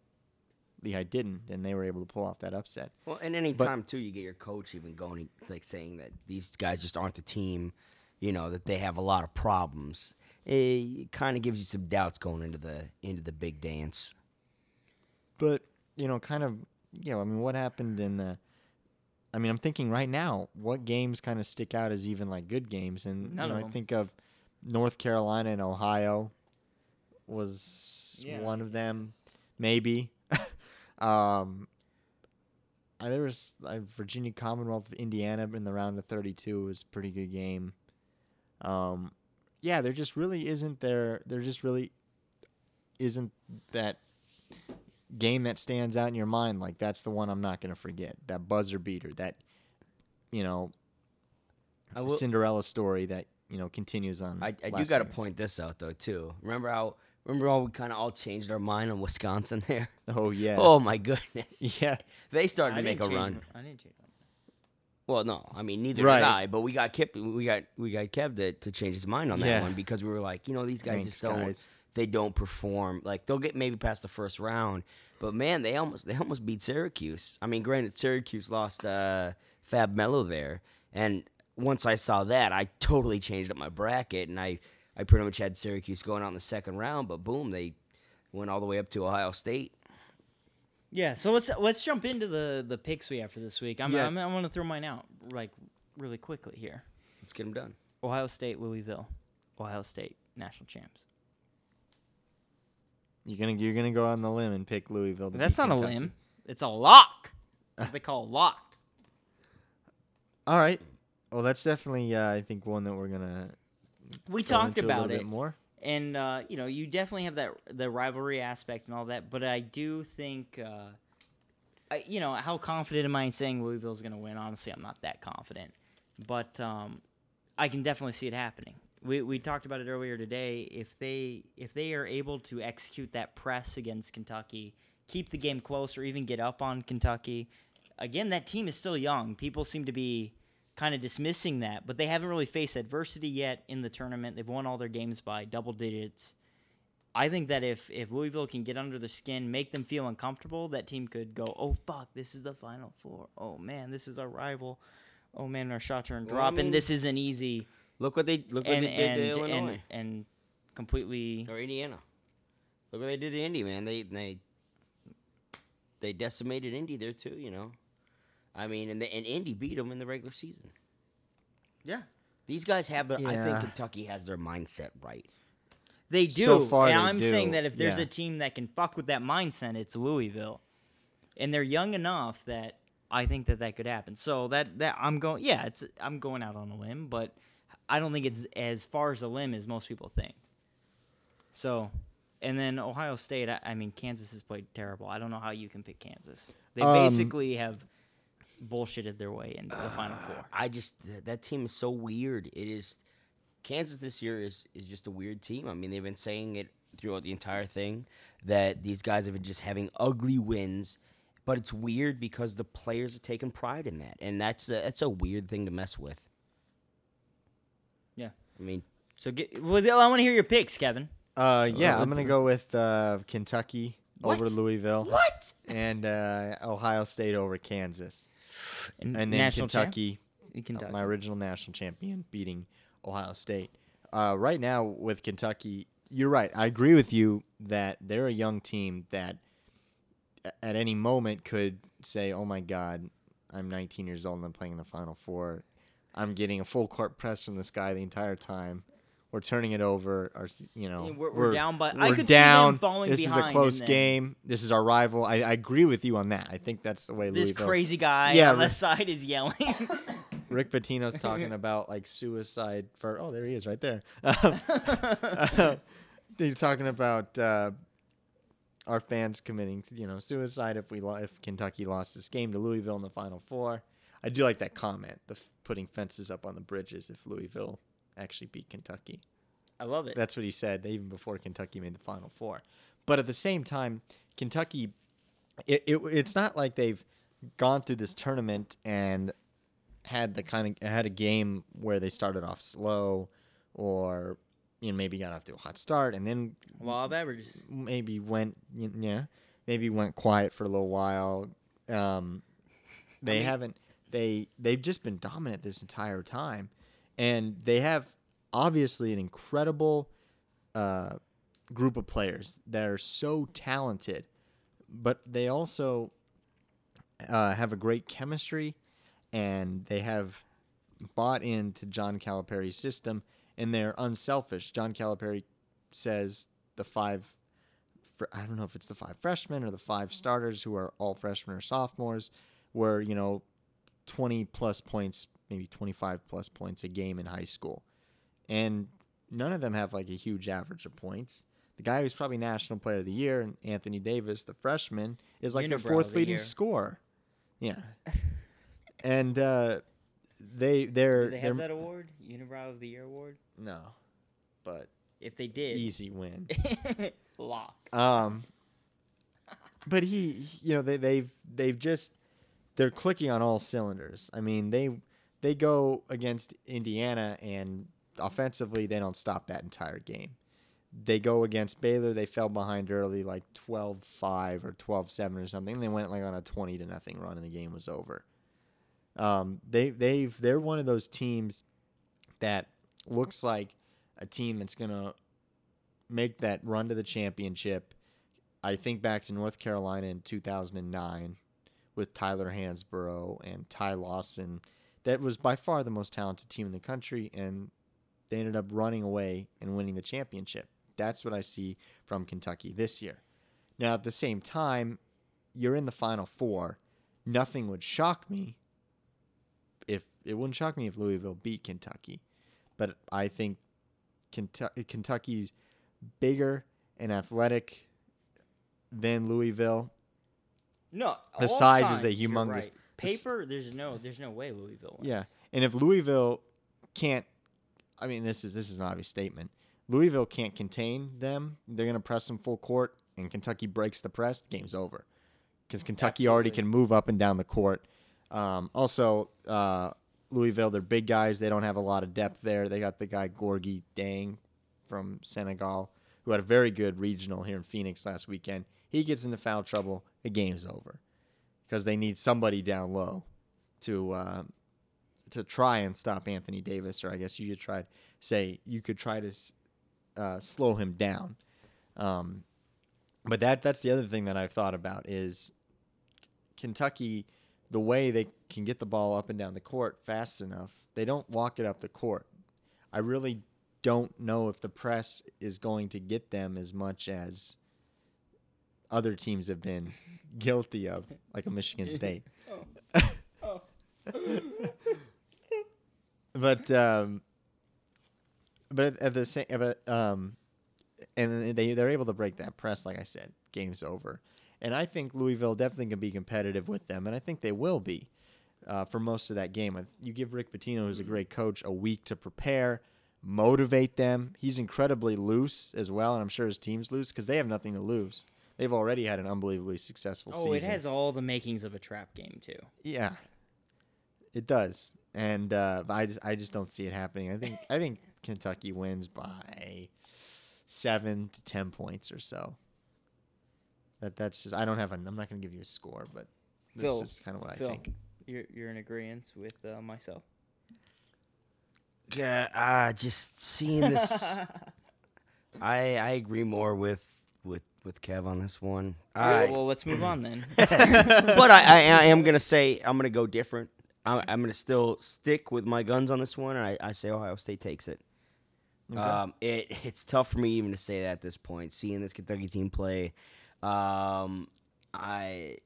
Lehigh didn't, and they were able to pull off that upset. Well, and any But- time too, you get your coach even going, like saying that these guys just aren't the team. You know that they have a lot of problems. Eh, it kind of gives you some doubts going into the into the big dance. But you know, kind of, you know, I mean, what happened in the? I mean, I'm thinking right now, what games kind of stick out as even like good games, and None you know, of I them. think of North Carolina and Ohio was Yeah. one of them, maybe. um, uh, there was uh, Virginia Commonwealth of Indiana in the round of 32 was a pretty good game. Um, yeah, there just really isn't there. There just really isn't that game that stands out in your mind. Like that's the one I'm not gonna forget. That buzzer beater. That you know I will- Cinderella story that you know continues on. I, I do got to point this out though too. Remember how remember how we kind of all changed our mind on Wisconsin there? Oh yeah. Oh my goodness, yeah. they started I to make a change run. my- I didn't change. my- Well, no, I mean neither Right. did I, but we got Kip, we got we got Kev to, to change his mind on that Yeah. one because we were like, you know, these guys Thanks, just don't guys. They don't perform. Like they'll get maybe past the first round, but man, they almost they almost beat Syracuse. I mean, granted, Syracuse lost uh, Fab Melo there, and once I saw that, I totally changed up my bracket, and I I pretty much had Syracuse going out in the second round, but boom, they went all the way up to Ohio State. Yeah, so let's let's jump into the the picks we have for this week. I'm Yeah. I'm, I'm going to throw mine out like really quickly here. Let's get them done. Ohio State, Louisville, Ohio State national champs. You're gonna you're gonna go on the limb and pick Louisville. That's not a limb. It's a lock. That's what they call a lock. All right. Well, that's definitely uh, I think one that we're gonna. We talked into a little about bit it, more. and uh, you know, you definitely have that the rivalry aspect and all that. But I do think, uh, I, you know, how confident am I in saying Louisville's going to win? Honestly, I'm not that confident, but um, I can definitely see it happening. We, we talked about it earlier today. If they if they are able to execute that press against Kentucky, keep the game close, or even get up on Kentucky, again, that team is still young. People seem to be kind of dismissing that, but they haven't really faced adversity yet in the tournament. They've won all their games by double digits. I think that if if Louisville can get under the skin, make them feel uncomfortable, that team could go, "Oh fuck, this is the final four. Oh man, this is our rival. Oh man, our shots are in Well, I drop, mean- and this isn't easy." Look what they look what And they did and, to and Illinois and completely or Indiana. Look what they did to Indy, man. They they they decimated Indy there too. You know, I mean, and the, and Indy beat them in the regular season. yeah. These guys have their. I think Kentucky has their mindset right. They do. So far, and they I'm saying that if there's yeah. a team that can fuck with that mindset, it's Louisville, and they're young enough that I think that that could happen. So that that I'm going. Yeah, it's I'm going out on a limb, but I don't think it's as far as a limb as most people think. So, and then Ohio State. I, I mean, Kansas has played terrible. I don't know how you can pick Kansas. They Um, basically have bullshitted their way into the Final Four. I just th- that team is so weird. It is Kansas this year is is just a weird team. I mean, they've been saying it throughout the entire thing that these guys have been just having ugly wins, but it's weird because the players are taking pride in that, and that's a, that's a weird thing to mess with. Yeah. I mean, So get. Well, I want to hear your picks, Kevin. Uh, yeah, I'm gonna go with uh, Kentucky over Louisville. what? And uh, Ohio State over Kansas. And then National champ? Kentucky, In Kentucky. my original national champion, beating Ohio State. Uh, right now with Kentucky, you're right. I agree with you that they're a young team that a- at any moment could say, "Oh my God, I'm 19 years old and I'm playing in the Final Four. I'm getting a full court press from this guy the entire time. We're turning it over. Our, you know, Yeah, we're- we're down by- I we're could see them down. falling This is a close game. This is our rival. I, I agree with you on that. I think that's the way this Louisville. crazy guy Yeah, on the side is yelling. Rick Pitino's talking about like suicide for. Oh, there he is, right there. They're talking about uh, our fans committing, you know, suicide if we lo- if Kentucky lost this game to Louisville in the Final Four. I do like that comment, the f- putting fences up on the bridges if Louisville actually beat Kentucky. I love it. That's what he said even before Kentucky made the Final Four. But at the same time, Kentucky, it, it it's not like they've gone through this tournament and had the kind of had a game where they started off slow, or you know maybe got off to a hot start and then Law of averages. maybe went yeah maybe went quiet for a little while. Um, they haven't they they've just been dominant this entire time, and they have obviously an incredible uh, group of players that are so talented, but they also uh, have a great chemistry, and they have bought into John Calipari's system, and they're unselfish. John Calipari says the five I don't know if it's the five freshmen or the five starters who are all freshmen or sophomores, were you know, twenty plus points, maybe twenty five plus points a game in high school, and none of them have like a huge average of points. The guy who's probably national player of the year, Anthony Davis, the freshman, is like their Unibrow of fourth the leading year. scorer. Yeah, and uh, they they're Do they they're have that award? Unibrow of the Year award? no, but If they did, easy win. lock. Um, but he, you know, they, they've they've just they're clicking on all cylinders. I mean, they they go against Indiana and offensively they don't stop that entire game. They go against Baylor, they fell behind early like 12-5 or 12-7 or something. They went like on a 20 to nothing run and the game was over. Um, they they've they're one of those teams that looks like a team that's going to make that run to the championship. I think back to North Carolina in 2009 with Tyler Hansbrough and Ty Lawson. That was by far the most talented team in the country, and they ended up running away and winning the championship. That's what I see from Kentucky this year. Now, at the same time, you're in the Final Four. Nothing would shock me if it wouldn't shock me if Louisville beat Kentucky, but I think Kentucky, Kentucky's bigger and athletic than Louisville. No, The size is signs, the you're humongous- right. the Paper, there's no, there's no way Louisville. Wins. Yeah, and if Louisville can't, I mean, this is this is an obvious statement. Louisville can't contain them. They're going to press them full court, and Kentucky breaks the press. Game's over because Kentucky already can move up and down the court. Um, also, uh, Louisville, they're big guys. They don't have a lot of depth there. They got the guy Gorgui Dieng from Senegal, who had a very good regional here in Phoenix last weekend. He gets into foul trouble. The game's over because they need somebody down low to uh, to try and stop Anthony Davis, or I guess you could try say you could try to uh, slow him down. Um, but that that's the other thing that I've thought about is Kentucky, the way they can get the ball up and down the court fast enough, they don't walk it up the court. I really don't know if the press is going to get them as much as other teams have been guilty of, like a Michigan State. but um, but at, at the same, but um, and they they're able to break that press. Like I said, game's over, and I think Louisville definitely can be competitive with them, and I think they will be. uh, for most of that game. You give Rick Pitino, who's a great coach, a week to prepare, motivate them. He's incredibly loose as well, and I'm sure his team's loose because they have nothing to lose. They've already had an unbelievably successful Oh, season. it has all the makings of a trap game too. Yeah, it does, and uh, I just I just don't see it happening. I think I think Kentucky wins by seven to ten points or so. That that's just I don't have a I'm not going to give you a score, but this Phil, is kind of what Phil, I think. you're you're in agreement with uh, myself. Yeah, uh, just seeing this, I I agree more with with with Kev on this one. All right. well, let's move on then. but I, I I am gonna say I'm gonna go different. I'm, I'm gonna still stick with my guns on this one, and I, I say Ohio State takes it. Um, it it's tough for me even to say that at this point. Seeing this Kentucky team play, um, I,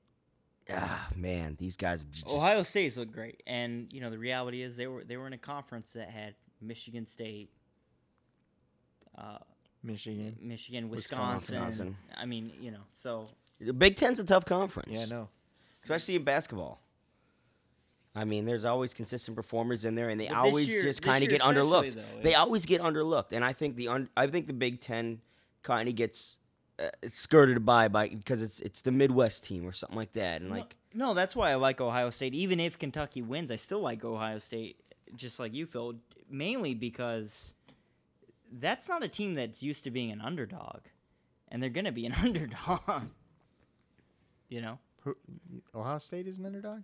ah, man, these guys. Just, Ohio State's look great, and you know the reality is they were they were in a conference that had Michigan State, uh, Michigan. Michigan, Wisconsin. Wisconsin. Wisconsin. I mean, you know, so The Big Ten's a tough conference. Yeah, no. especially in basketball. I mean, there's always consistent performers in there, and they But always year- just kind of get underlooked. though, they always get underlooked, and I think the un- I think the Big Ten kind of gets uh, skirted by by because it's it's the Midwest team or something like that, and like no, that's why I like Ohio State. Even if Kentucky wins, I still like Ohio State, just like you, Phil. Mainly because that's not a team that's used to being an underdog, and they're gonna be an underdog. you know, Who, Ohio State is an underdog.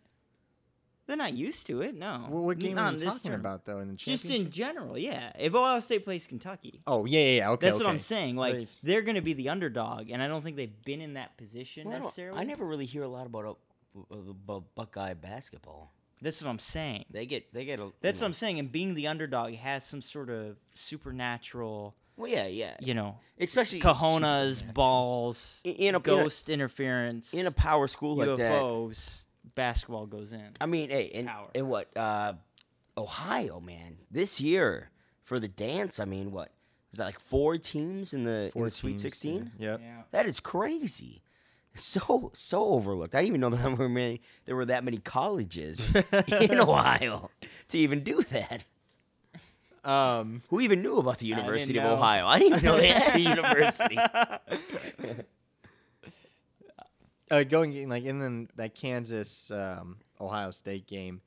they're not used to it. No. Well, what game Not are in you talking term. about though? In the Just in general, yeah. If Ohio State plays Kentucky, Oh yeah, yeah, yeah. Okay, that's what I'm saying. Like Right. they're going to be the underdog, and I don't think they've been in that position Well, I, necessarily. I never really hear a lot about uh, about Buckeye basketball. That's what I'm saying. They get they get a. That's you what know- I'm saying. And being the underdog has some sort of supernatural, Well, yeah, yeah. you know, Especially cojones, balls, In- in a- in a- ghost interference, in a power school like that. UFOs. Basketball goes in. I mean, hey, in, Power. in what uh, Ohio, man, this year for the dance. I mean, what is that like four teams in the, in Four the Sweet teams, Sixteen? Yep. Yeah. That is crazy. So so overlooked. I didn't even know there were many. There were that many colleges in Ohio to even do that. Um, Who even knew about the University of know. Ohio? I didn't even know they had a university. uh, going like in the, that Kansas um, Ohio State game,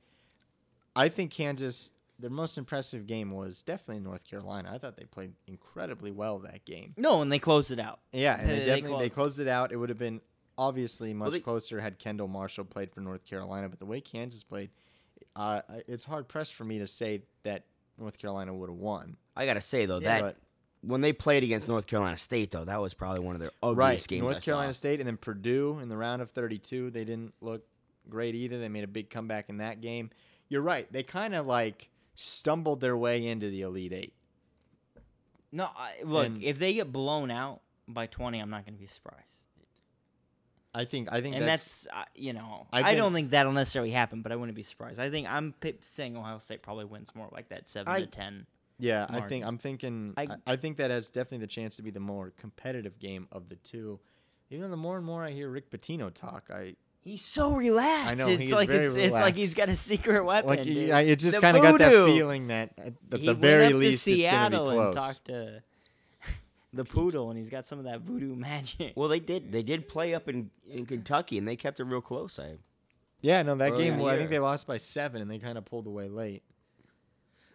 I think Kansas their most impressive game was definitely North Carolina. I thought they played incredibly well that game. No, and they closed it out. Yeah, and they, They- they definitely they closed. closed it out. It would have been obviously much they- closer had Kendall Marshall played for North Carolina, but the way Kansas played, uh, it's hard pressed for me to say that North Carolina would have won. I gotta say though Yeah. that But when they played against North Carolina State though, that was probably one of their ugliest right, games. I North Carolina saw. State and then Purdue in the round of 32, they didn't look great either. They made a big comeback in that game. You're right. They kind of like stumbled their way into the Elite 8. No, I, look, And- if they get blown out by 20, I'm not going to be surprised. I think I think And that's, that's, uh, you know, I've I been- don't think that'll necessarily happen, but I wouldn't be surprised. I think I'm saying Ohio State probably wins more like that 7 I- to 10. Yeah, I think I'm thinking. I, I- I think that has definitely the chance to be the more competitive game of the two. Even though the more and more I hear Rick Pitino talk, I He's so relaxed. I know, it's like it's, it's like he's got a secret weapon. like dude. I, it just kind of got that feeling that at at he the very to least it's gonna be Seattle and close. talked to the poodle, and he's got some of that voodoo magic. Well, they did. They did play up in, in Kentucky, and they kept it real close. I Yeah, no, that Early game. Well, I think they lost by seven, and they kind of pulled away late.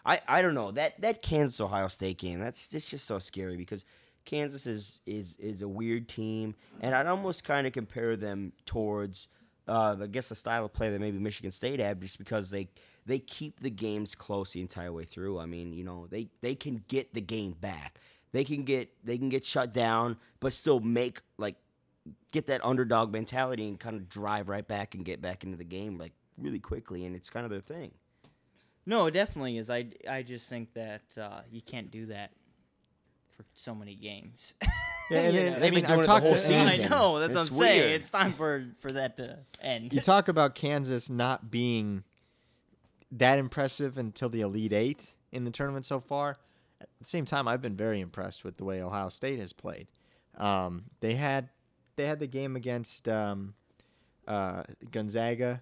I, I don't know that that Kansas Ohio State game. That's it's just so scary because Kansas is is is a weird team, and I'd almost kind of compare them towards, uh, I guess the style of play that maybe Michigan State had, just because they they keep the games close the entire way through. I mean, you know, they they can get the game back. They can get they can get shut down, but still make like get that underdog mentality and kind of drive right back and get back into the game like really quickly, and it's kind of their thing. No, it definitely is. I, I just think that uh, you can't do that for so many games. Yeah, and You then, know? I mean, I've it the whole to- season. I know. That's what I'm It's saying. It's time for for that to end. You talk about Kansas not being that impressive until the Elite Eight in the tournament so far. At the same time, I've been very impressed with the way Ohio State has played. Um, they had they had the game against um, uh, Gonzaga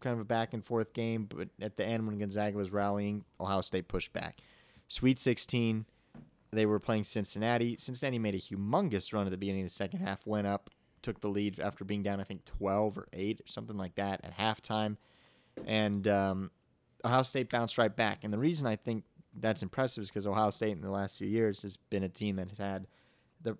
kind of a back and forth game, but at the end when Gonzaga was rallying, Ohio State pushed back. Sweet 16, they were playing Cincinnati. Cincinnati made a humongous run at the beginning of the second half, went up, took the lead after being down I think 12 or 8 or something like that at halftime. And um, Ohio State bounced right back. And the reason I think that's impressive is because Ohio State in the last few years has been a team that has had the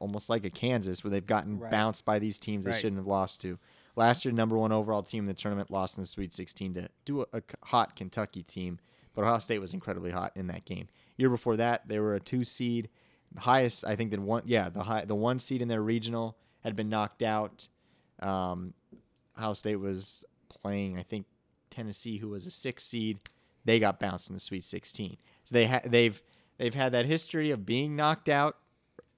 almost like a Kansas where they've gotten Right. bounced by these teams they Right. shouldn't have lost to. Last year, number one overall team in the tournament lost in the Sweet 16 to do a, a hot Kentucky team, but Ohio State was incredibly hot in that game. Year before that, they were a two seed, highest I think than one. Yeah, the high, the one seed in their regional had been knocked out. Um, Ohio State was playing, I think, Tennessee, who was a six seed. They got bounced in the Sweet 16. So they ha- they've they've had that history of being knocked out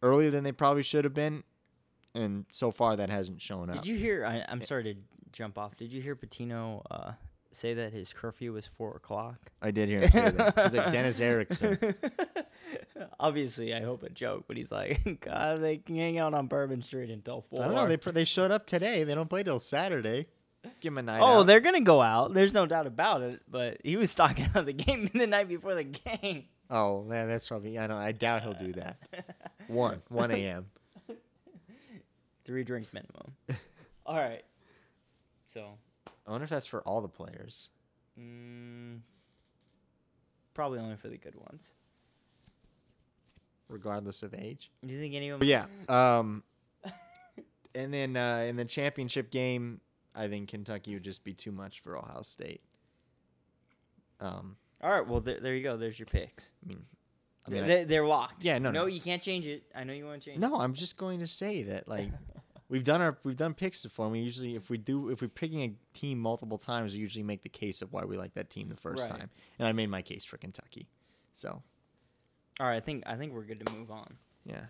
earlier than they probably should have been, and so far that hasn't shown up. Did you hear? I, I'm sorry to jump off. Did you hear Pitino uh, say that his curfew was four o'clock? I did hear him say that. He's like Dennis Erickson. Obviously, I hope a joke, but he's like, God, they can hang out on Bourbon Street until four. I don't know. They pr- they showed up today. They don't play till Saturday. Give him a night. oh, out. they're gonna go out. There's no doubt about it. But he was talking about the game the night before the game. Oh, man, that's probably. I don't. I doubt he'll do that. One, one a.m. Three drink minimum. All right. So, I wonder if that's for all the players. mm, probably only for the good ones. regardless of age. Do you think any of But yeah, um, and then uh, in the championship game, I think Kentucky would just be too much for Ohio State. Um, All right. Well, there, there you go. There's your picks. I mean, I mean, I- they, they're locked. Yeah, no, No, no. you can't change it. I know you want to change. it. no, I'm just going to say that like we've done our we've done picks before. And we usually, if we do, if we're picking a team multiple times, we usually make the case of why we like that team the first Right. time. And I made my case for Kentucky. So All right. I think I think we're good to move on. yeah.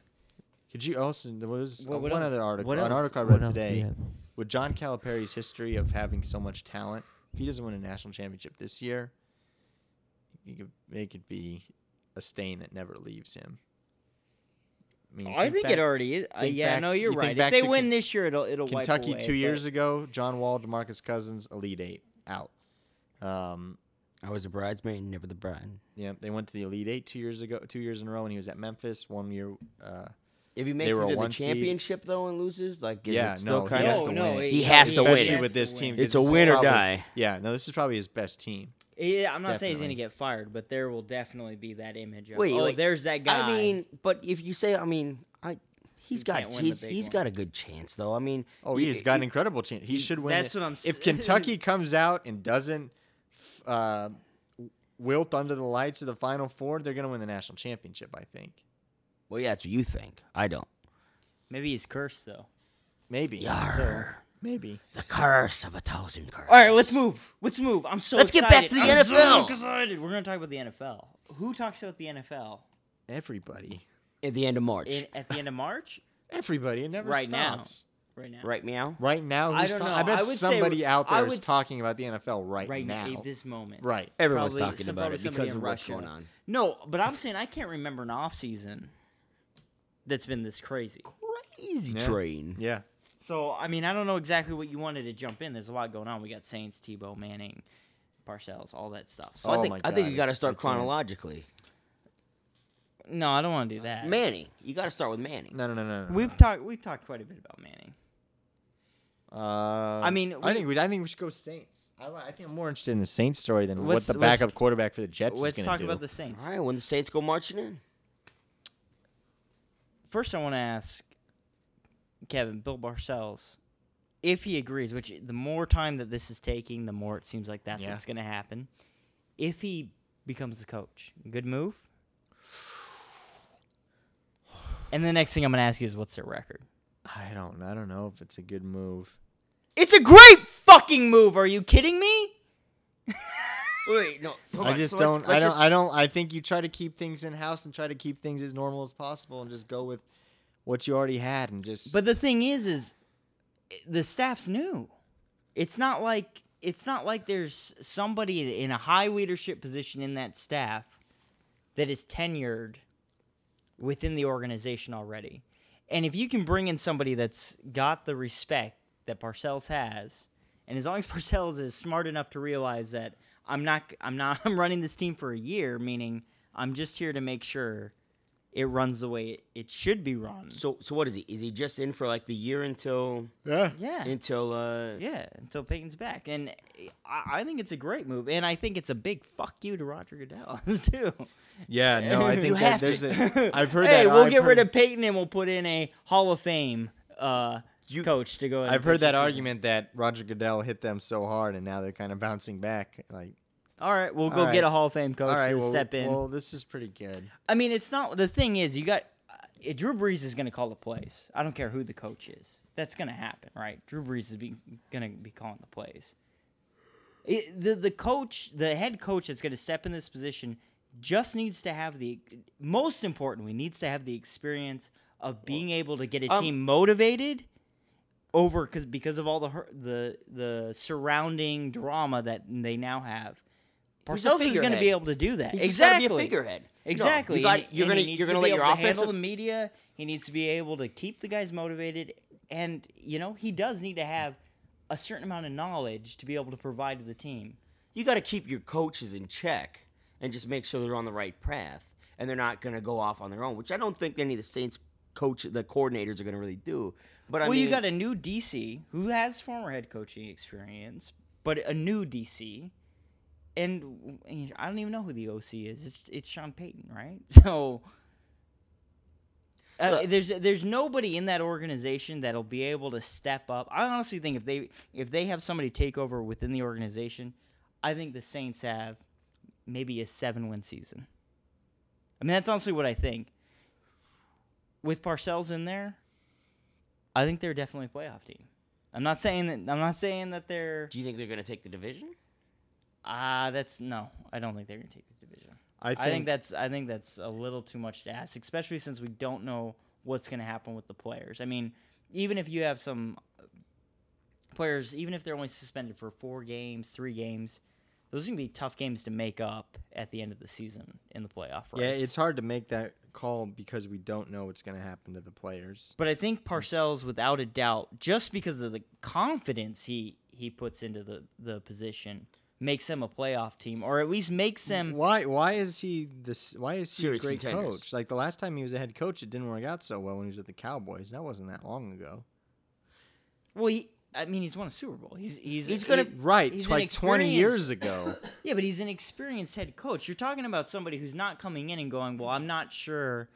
Could you also there was What- what one else? other article What an else? article I What read else do today have? With John Calipari's history of having so much talent. If he doesn't win a national championship this year, he could, it could be a stain that never leaves him. I, mean, I think back- it already is. Uh, yeah, back no, you're you right. If they win Ken- this year, it'll it'll wipe Kentucky away, two years but- ago, John Wall, DeMarcus Cousins, Elite Eight out. Um, I was a bridesmaid, never the bride. yeah, they went to the Elite Eight two years ago, two years in a row, and he was at Memphis one year. Uh, If he makes it to the one seed. championship though and loses, like is Yeah, it still no, he kind has of to no, win. He has to win especially it. with this team. It's a is win or probably- die. Yeah, no, this is probably his best team. Yeah, I'm not saying he's gonna get fired, but there will definitely be that image of Wait, oh, wait. there's that guy. I mean, but if you say, I mean, I he's He got can't he's, big he's one. got a good chance though. I mean, Oh, he- he's got an incredible chance. He should win. that's it. what I'm s- If Kentucky comes out and doesn't uh, wilt under the lights of the Final Four, they're going to win the national championship. I think. Well, yeah, that's what you think. I don't. maybe he's cursed though. Maybe. Yar. Maybe. The curse of a thousand curses. All right, let's move. Let's move. I'm so excited. Let's get back to the I'm so excited. We're gonna talk about the NFL. Who talks about the NFL Everybody. At the end of March. in, at the end of March? Everybody. It never Right now. stops. Right now. right, meow. Right now, I don't ta- know. I bet I would say- somebody out I there would is s- talking about the NFL right, now. Right now. now, at this moment. right. Everyone's Probably talking about it because in of what's going on. No, but I'm saying I can't remember an off season that's been this crazy. Crazy Yeah. train. Yeah. So I mean, I don't know exactly what you wanted to jump in. There's a lot going on. We got Saints, Tebow, Manning, Parcells, all that stuff. So So I Oh think my I think God, you got to it's- start I can't. chronologically. no, I don't want to do that. Manning, you got to start with Manning. No, no, no, no. no. We've talked we've talked quite a bit about Manning. Uh, I mean, I we- think we, I think we should go Saints. I, li- I think I'm more interested in the Saints story than Let's- what the let's- backup quarterback for the Jets Let's is going to do. about the Saints. All right, when the Saints go marching in. First, I want to ask Kevin, Bill Parcells, if he agrees. Which the more time that this is taking, the more it seems like that's Yeah. what's going to happen. If he becomes the coach, good move. And the next thing I'm going to ask you is, what's their record? I don't. I don't know if it's a good move. It's a great fucking move. Are you kidding me? Wait, no. I just don't. I don't. I don't. I think you try to keep things in house and try to keep things as normal as possible, and just go with what you already had, and just. But the thing is, is the staff's new. It's not like it's not like there's somebody in a high leadership position in that staff that is tenured within the organization already. And if you can bring in somebody that's got the respect that Parcells has And as long as Parcells is smart enough to realize that I'm not, I'm not, I'm running this team for a year, meaning I'm just here to make sure it runs the way it, it should be run. So so what is he? Is he just in for like the year until Yeah. yeah, until uh yeah, until Peyton's back, and I, I think it's a great move, and I think it's a big fuck you to Roger Goodell too. Yeah, no, I You think have that to. there's a. I've heard hey, that. we'll I've get rid of Peyton and we'll put in a Hall of Fame uh, coach to go. I've heard that argument that Roger Goodell hit them so hard, and now they're kind of bouncing back. Like, All right, we'll go All get right. a Hall of Fame coach all right, to well, step in. well, this is pretty good. I mean, it's not the thing is you got uh, Drew Brees is going to call the plays. I don't care who the coach is. That's going to happen, right? Drew Brees is going to be calling the plays. It, the the coach, the head coach that's going to step in this position, just needs to have the most importantly needs to have the experience of being able to get a um, team motivated over because because of all the the the surrounding drama that they now have. Parcells is going to be able to do that. He's exactly. be a figurehead. No, Exactly. you got, you're gonna needs you're to gonna be let your to offensive handle the media. He needs to be able to keep the guys motivated, and you know he does need to have a certain amount of knowledge to be able to provide to the team. you got to keep your coaches in check and just make sure they're on the right path and they're not going to go off on their own, which I don't think any of the Saints coach the coordinators are going to really do. But I well, mean, you got a new DC who has former head coaching experience, but a new DC, and I don't even know who the OC is. It's it's Sean Payton, right? So. Uh, there's there's nobody in that organization that'll be able to step up. I honestly think if they if they have somebody take over within the organization, I think the Saints have maybe a seven win season. I mean that's honestly what I think. With Parcells in there, I think they're definitely a playoff team. I'm not saying that I'm not saying that they're do you think they're going to take the division? Ah that's no. I don't think they're going to take the division. I think, I think that's I think that's a little too much to ask, especially since we don't know what's going to happen with the players. I mean, even if you have some players, even if they're only suspended for four games, three games, those are going to be tough games to make up at the end of the season in the playoff race. yeah, it's hard to make that call because we don't know what's going to happen to the players. But I think Parcells, without a doubt, just because of the confidence he he puts into the the position, makes him a playoff team, or at least makes him. Why? Why is he this? Why is he a great contenders. coach? Like the last time he was a head coach, it didn't work out so well when he was with the Cowboys. That wasn't that long ago. Well, he, I mean, he's won a Super Bowl. He's he's He's gonna- he- Right, he's like twenty years ago. Yeah, but he's an experienced head coach. You're talking about somebody who's not coming in and going, "Well, I'm not sure."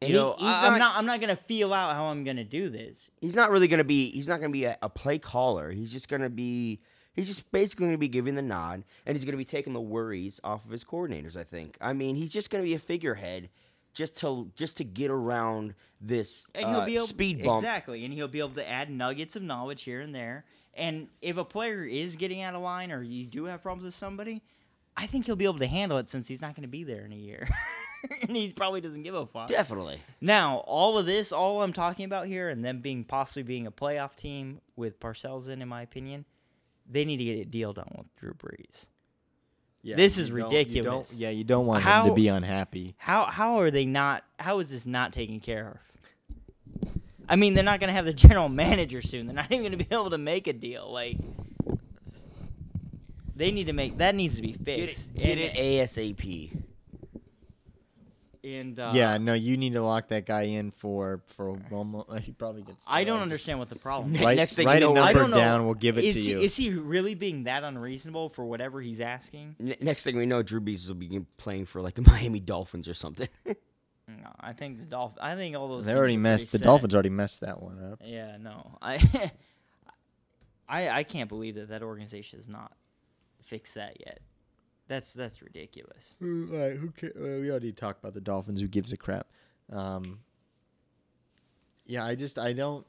And You he- know, he's I, am not- not. I'm not gonna feel out how I'm gonna do this. He's not really going to be. He's not going to be a, a play caller. He's just going to be. He's just basically going to be giving the nod, and he's going to be taking the worries off of his coordinators. I think. I mean, he's just going to be a figurehead, just to just to get around this and he'll uh, be able, speed bump. exactly, and he'll be able to add nuggets of knowledge here and there. And if a player is getting out of line, or you do have problems with somebody, I think he'll be able to handle it since he's not going to be there in a year, and he probably doesn't give a fuck. Definitely. Now, all of this, all I'm talking about here, and them being possibly being a playoff team with Parcells in, in my opinion, they need to get a deal done with Drew Brees. Yeah, This is ridiculous. You don't, yeah, you don't want him to be unhappy. How how are they not? How is this not taken care of? I mean, they're not going to have the general manager soon. They're not even going to be able to make a deal. Like, they need to make that needs to be Get fixed. it, get and, it ASAP. And uh, yeah, no, you need to lock that guy in for for one mo- He probably gets. I don't just understand what the problem. is. Ne- Write, Next thing you write know, a we're- I number don't know. down. We'll give it is to he, you. Is he really being that unreasonable for whatever he's asking? N- next thing we know, Drew Brees will be playing for like the Miami Dolphins or something. No, I think the Dolphins. I think all those. they already messed. pretty The set. Dolphins already messed that one up. Yeah, no, I, I, I can't believe that that organization has not fixed that yet. That's that's ridiculous. Right, who ca- uh, we already talked about the Dolphins. Who gives a crap? Um, yeah, I just I don't.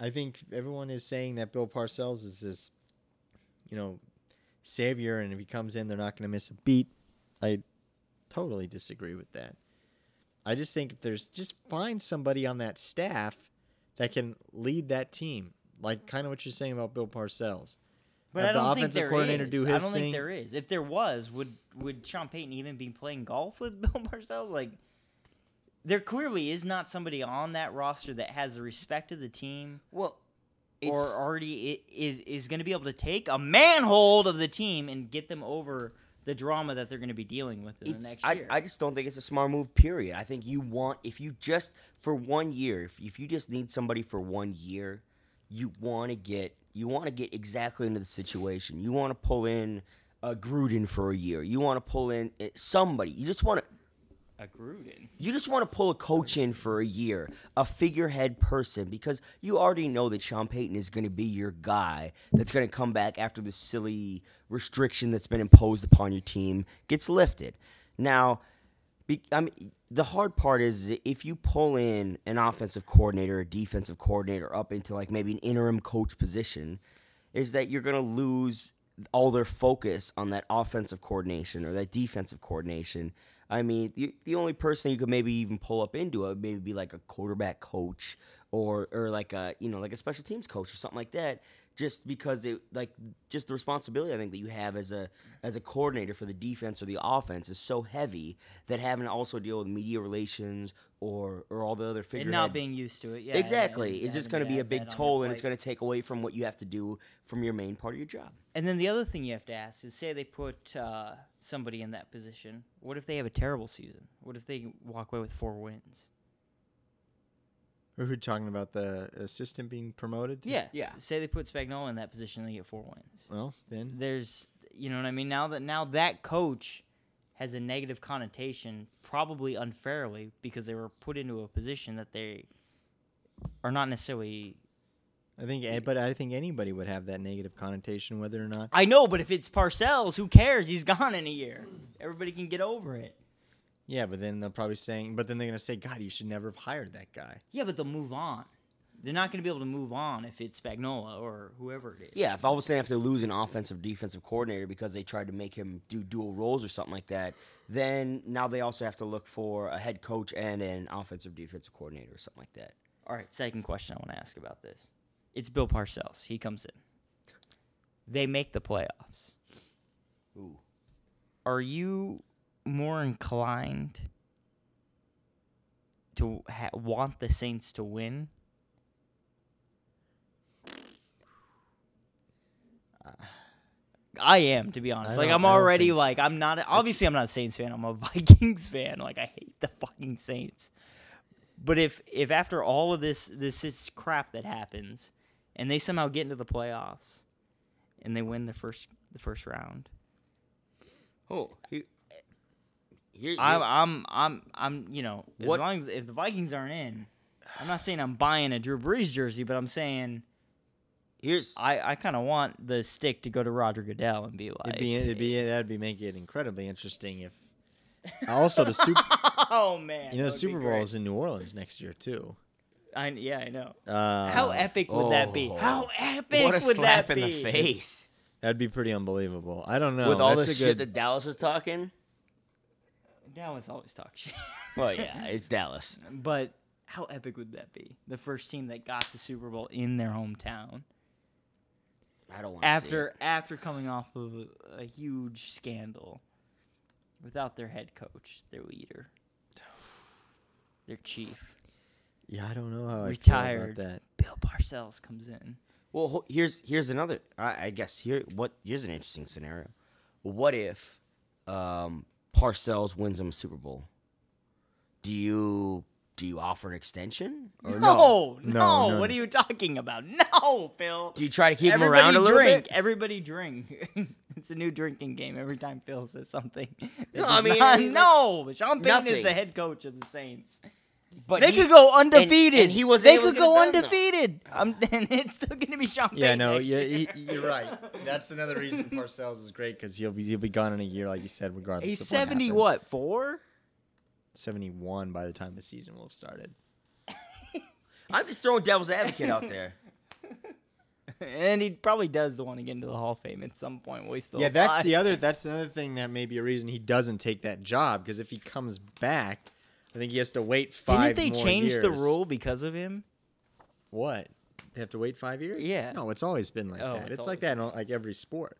I think everyone is saying that Bill Parcells is this, you know, savior, and if he comes in, they're not going to miss a beat. I totally disagree with that. I just think if there's just find somebody on that staff that can lead that team, like kind of what you're saying about Bill Parcells. But I don't think there coordinator is. do I don't thing. think there is. If there was, would would Sean Payton even be playing golf with Bill Parcells? Like, there clearly is not somebody on that roster that has the respect of the team. well, or already is is going to be able to take a manhold of the team and get them over the drama that they're going to be dealing with in the next I, year. I just don't think it's a smart move. Period. I think you want if you just for one year, if, if you just need somebody for one year, you want to get you want to get exactly into the situation. You want to pull in a Gruden for a year. You want to pull in eh, somebody. You just want to a Gruden. you just want to pull a coach in for a year, a figurehead person, because you already know that Sean Payton is going to be your guy that's going to come back after the silly restriction that's been imposed upon your team gets lifted. Now, be, I mean, the hard part is if you pull in an offensive coordinator, a defensive coordinator up into like maybe an interim coach position, is that you're going to lose all their focus on that offensive coordination or that defensive coordination. I mean, the, the only person you could maybe even pull up into it would maybe be like a quarterback coach or or like a you know like a special teams coach or something like that. Just because it like just the responsibility I think that you have as a as a coordinator for the defense or the offense is so heavy that having to also deal with media relations or or all the other figure And not being used to it. Yeah. exactly and it's just going to be a big that on your toll and it's going to take away from what you have to do from your main part of your job. And then the other thing you have to ask is say they put uh, somebody in that position. What if they have a terrible season? What if they walk away with four wins? Are we talking about the assistant being promoted? Yeah. Yeah. Say they put Spagnuolo in that position and they get four wins. Well, then There's, you know what I mean? Now that now that coach has a negative connotation, probably unfairly, because they were put into a position that they are not necessarily. I think, eh, but I think anybody would have that negative connotation, whether or not. I know, but if it's Parcells, who cares? He's gone in a year. Everybody can get over it. Yeah, but then they'll probably saying, but then they're gonna say, God, you should never have hired that guy. Yeah, but they'll move on. They're not going to be able to move on if it's Spagnuolo or whoever it is. Yeah, if all of a sudden have to lose an offensive defensive coordinator because they tried to make him do dual roles or something like that, then now they also have to look for a head coach and an offensive defensive coordinator or something like that. All right, second question I want to ask about this. It's Bill Parcells. He comes in. They make the playoffs. Ooh. Are you more inclined to ha- want the Saints to win? I am, to be honest. Like I'm already think- like I'm not. Obviously, I'm not a Saints fan. I'm a Vikings fan. Like I hate the fucking Saints. But if if after all of this this is crap that happens, and they somehow get into the playoffs, and they win the first the first round, Oh, he, here, I'm I'm I'm I'm you know as long as if the Vikings aren't in, I'm not saying I'm buying a Drew Brees jersey, but I'm saying here's I I kind of want the stick to go to Roger Goodell and be like, It'd be, it'd be, that'd be make it incredibly interesting if. Also, the super, oh man, you know, the that would be Super Bowl great. is in New Orleans next year too. I yeah, I know. Uh, How epic would that be? oh. How epic what a would slap that in be? the face That'd be pretty unbelievable. I don't know. with all That's this a shit good, that Dallas is talking. Dallas always talks shit. Well, yeah, it's Dallas. But how epic would that be? The first team that got the Super Bowl in their hometown I don't want after after coming off of a, a huge scandal, without their head coach, their leader, their chief, Yeah, I don't know how I retired. feel about that. Bill Parcells comes in. Well, here's here's another. I, I guess here what here's an interesting scenario. What if um, Parcells wins them a Super Bowl? Do you do you offer an extension or No, no, No, no, What no. are you talking about? No, Phil. Do you try to keep him around a little drink. bit? Everybody drink. it's a new drinking game every time Phil says something. No, I mean, not- I mean, no. Sean Payton is the head coach of the Saints. But They he- could go undefeated. and he wasn't They able to could get it go done, though. undefeated. Um, and it's still going to be Sean Payton. Yeah, no, next yeah, he, you're right. That's another reason Parcells is great because he'll be he'll be gone in a year, like you said, regardless. He's of seventy. happens. What four? Seventy one by the time the season will have started. I'm just throwing devil's advocate out there. And he probably does want to get into the Hall of Fame at some point. While he's still yeah, that's the other. That's another thing that may be a reason he doesn't take that job because if he comes back, I think he has to wait five. Didn't they more change the rule because of him? What? They have to wait five years? Yeah. No, it's always been like Oh, that. it's It's, like that in all- like every sport.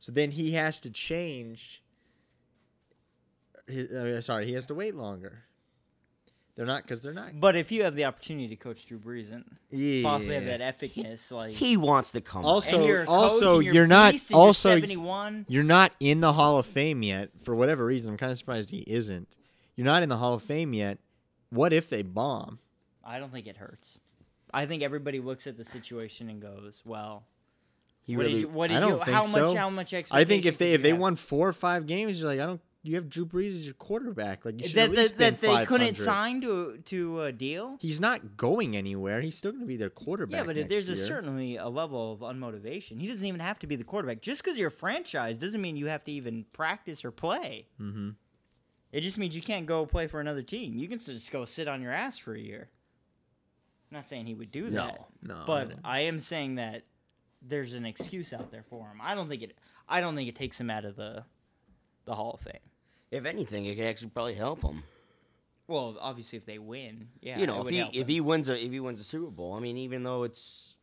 So then he has to change. His, uh, sorry, he has to wait longer. They're not because they're not. But if you have the opportunity to coach Drew Brees and Yeah. possibly have that epicness, like He wants to come. Also- and you're also, and you're you're not- beast you're also- 71. You're not in the Hall of Fame yet for whatever reason. I'm kind of surprised he isn't. You're not in the Hall of Fame yet. What if they bomb? I don't think it hurts. I think everybody looks at the situation and goes, "Well, he what really. did you? What did I don't you? think how so. much? How much I think if they if they have? won four or five games, you're like, I don't. You have Drew Brees as your quarterback. Like you should that, at least that, that they couldn't sign to to a deal. He's not going anywhere. He's still going to be their quarterback. Yeah, but if next there's a certainly a level of unmotivation. He doesn't even have to be the quarterback. Just because you're a franchise doesn't mean you have to even practice or play. Mm-hmm. It just means you can't go play for another team. You can just go sit on your ass for a year. I'm not saying he would do that, no, but no. I am saying that there's an excuse out there for him. I don't think it. I don't think it takes him out of the the Hall of Fame. if anything, it could actually probably help him. Well, obviously, if they win, yeah, you know, if he if he wins a if he wins a Super Bowl, I mean, even though it's,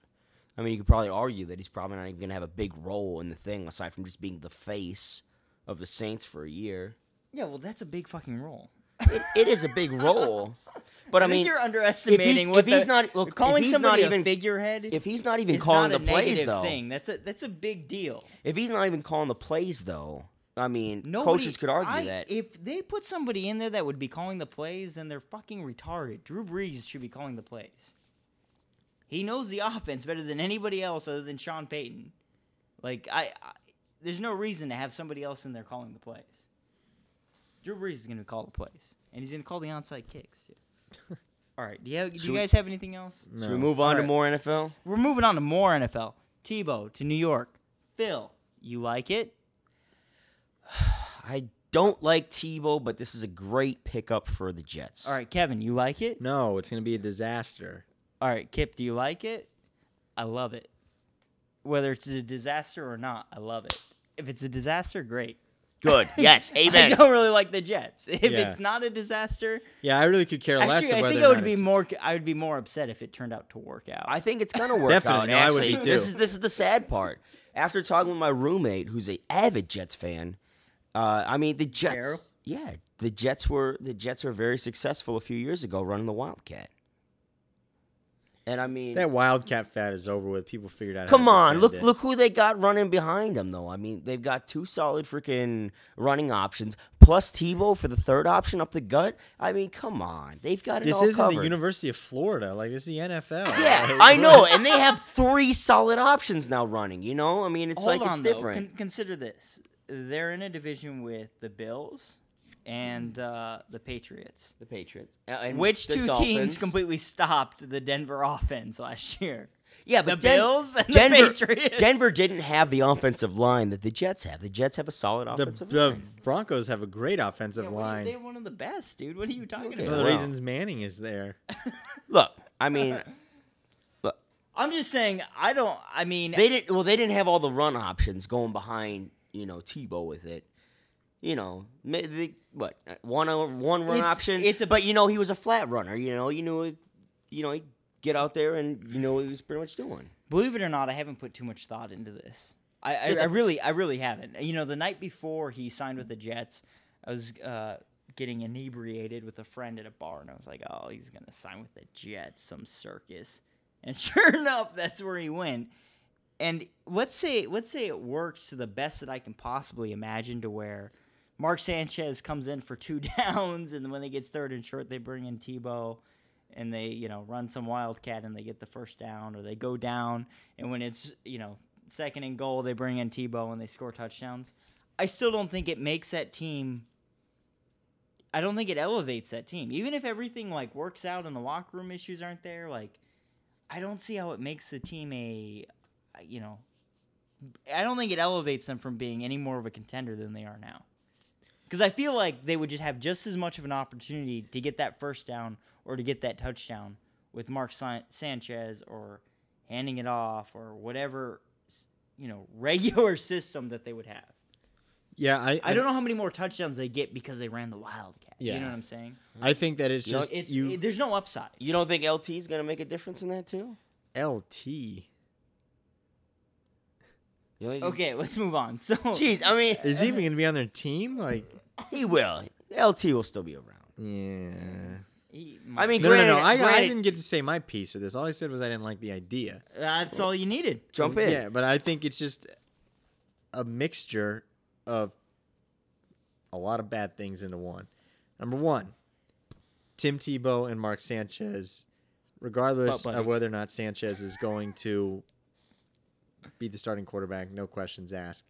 I mean, you could probably argue that he's probably not even gonna have a big role in the thing aside from just being the face of the Saints for a year. Yeah, well, that's a big fucking role. It, it is a big role, but I, I, mean, you're underestimating. if what he's the- not- look, calling he's somebody not a even- figurehead. if he's not even calling not the plays though, thing. That's a that's a big deal. if he's not even calling the plays though, I mean, Nobody, coaches could argue I- that. if they put somebody in there that would be calling the plays, then they're fucking retarded. Drew Brees should be calling the plays. He knows the offense better than anybody else other than Sean Payton. Like I, I there's no reason to have somebody else in there calling the plays. Drew Brees is going to call the plays, and he's going to call the onside kicks. Too. All right, do you, have, do Should you we- guys have anything else? Should we move on to Alright. more NFL? We're moving on to more NFL. Tebow to New York. Phil, you like it? I don't like Tebow, but this is a great pickup for the Jets. All right, Kevin, you like it? no, it's going to be a disaster. All right, Kip, do you like it? I love it. Whether it's a disaster or not, I love it. If it's a disaster, great. Good. Yes. Amen. I don't really like the Jets. If Yeah. it's not a disaster, Yeah, I really could care less actually, of I whether think or I would not be it's- more. I would be more upset if it turned out to work out. I think it's gonna work Definitely, out. no, I would Actually, be this is this is the sad part. After talking with my roommate, who's a avid Jets fan, uh, I mean the Jets. Carol? Yeah, the Jets were the Jets were very successful a few years ago running the Wildcat. And I mean, That Wildcat fat is over with. People figured out. how come to on, look it. look who they got running behind them though. I mean, they've got two solid freaking running options plus Tebow for the third option up the gut. I mean, come on, they've got it This all isn't covered. the University of Florida. Like this is the NFL. Yeah, Like, I know, and they have three solid options now running. You know, I mean, it's Hold like on, it's though. different. Con- consider this: they're in a division with the Bills and uh, the Patriots. the Patriots, Uh, and Which the two Dolphins. teams completely stopped the Denver offense last year? Yeah, the Den- Bills and the Denver, Patriots. Denver didn't have the offensive line that the Jets have. The Jets have a solid The, offensive the line. Broncos have a great offensive Yeah, what are you- line. They're one of the best, dude. What are you talking Okay, It's one of the reasons Manning is there. Look, I mean, look, I'm just saying. I don't. I mean, they didn't. Well, they didn't have all the run options going behind. You know, Tebow with it. You know, what uh, one o- one run It's- option. it's a- but you know he was a flat runner. You know, you knew, you know, he'd get out there and you know what he was pretty much doing. believe it or not, I haven't put too much thought into this. I, I, I really, I really haven't. You know, the night before he signed with the Jets, I was uh, getting inebriated with a friend at a bar, and I was like, "Oh, he's gonna sign with the Jets, some circus." And sure enough, that's where he went. And let's say, let's say it works to the best that I can possibly imagine, to where Mark Sanchez comes in for two downs, and when they gets third and short, they bring in Tebow and they you know run some wildcat and they get the first down or they go down and when it's you know second and goal they bring in Tebow and they score touchdowns. I still don't think it makes that team I don't think it elevates that team. Even if everything like works out and the locker room issues aren't there, like I don't see how it makes the team a you know I don't think it elevates them from being any more of a contender than they are now. Because I feel like they would just have just as much of an opportunity to get that first down or to get that touchdown with Mark San- Sanchez or handing it off or whatever, you know, regular system that they would have. Yeah, I I don't know how many more touchdowns they get because they ran the Wildcat. Yeah. You know what I'm saying? I think that it's You know, just It's you it- there's no upside. You don't think LT is gonna make a difference in that too? LT. You know, Okay, let's move on. So Jeez, I mean, Is he even gonna be on their team? Like, he will. LT will still be around. yeah. He I mean, No, no, granted, no. I, I granted- didn't get to say my piece of this. All I said was I didn't like the idea. that's all you needed. jump in. Yeah, but I think it's just a mixture of a lot of bad things into one. Number one, Tim Tebow and Mark Sanchez, regardless Butt of whether or not Sanchez is going to be the starting quarterback, no questions asked.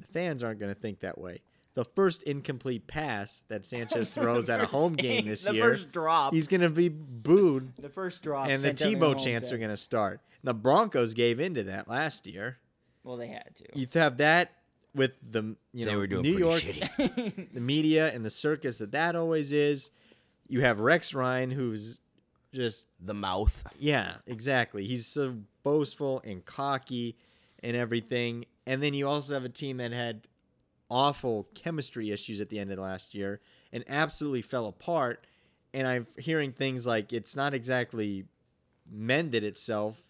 The fans aren't going to think that way. The first incomplete pass that Sanchez throws at a home game, game this the year, first drop. he's going to be booed The first drop. and the sent everyone Tebow chants are going to start. The Broncos gave into that last year. Well, they had to. You have that with the you They know were doing New York, shitty. the media and the circus that that always is. You have Rex Ryan, who's just The mouth. yeah, exactly. He's so boastful and cocky and everything. And then you also have a team that had awful chemistry issues at the end of last year and absolutely fell apart. And I'm hearing things like it's not exactly mended itself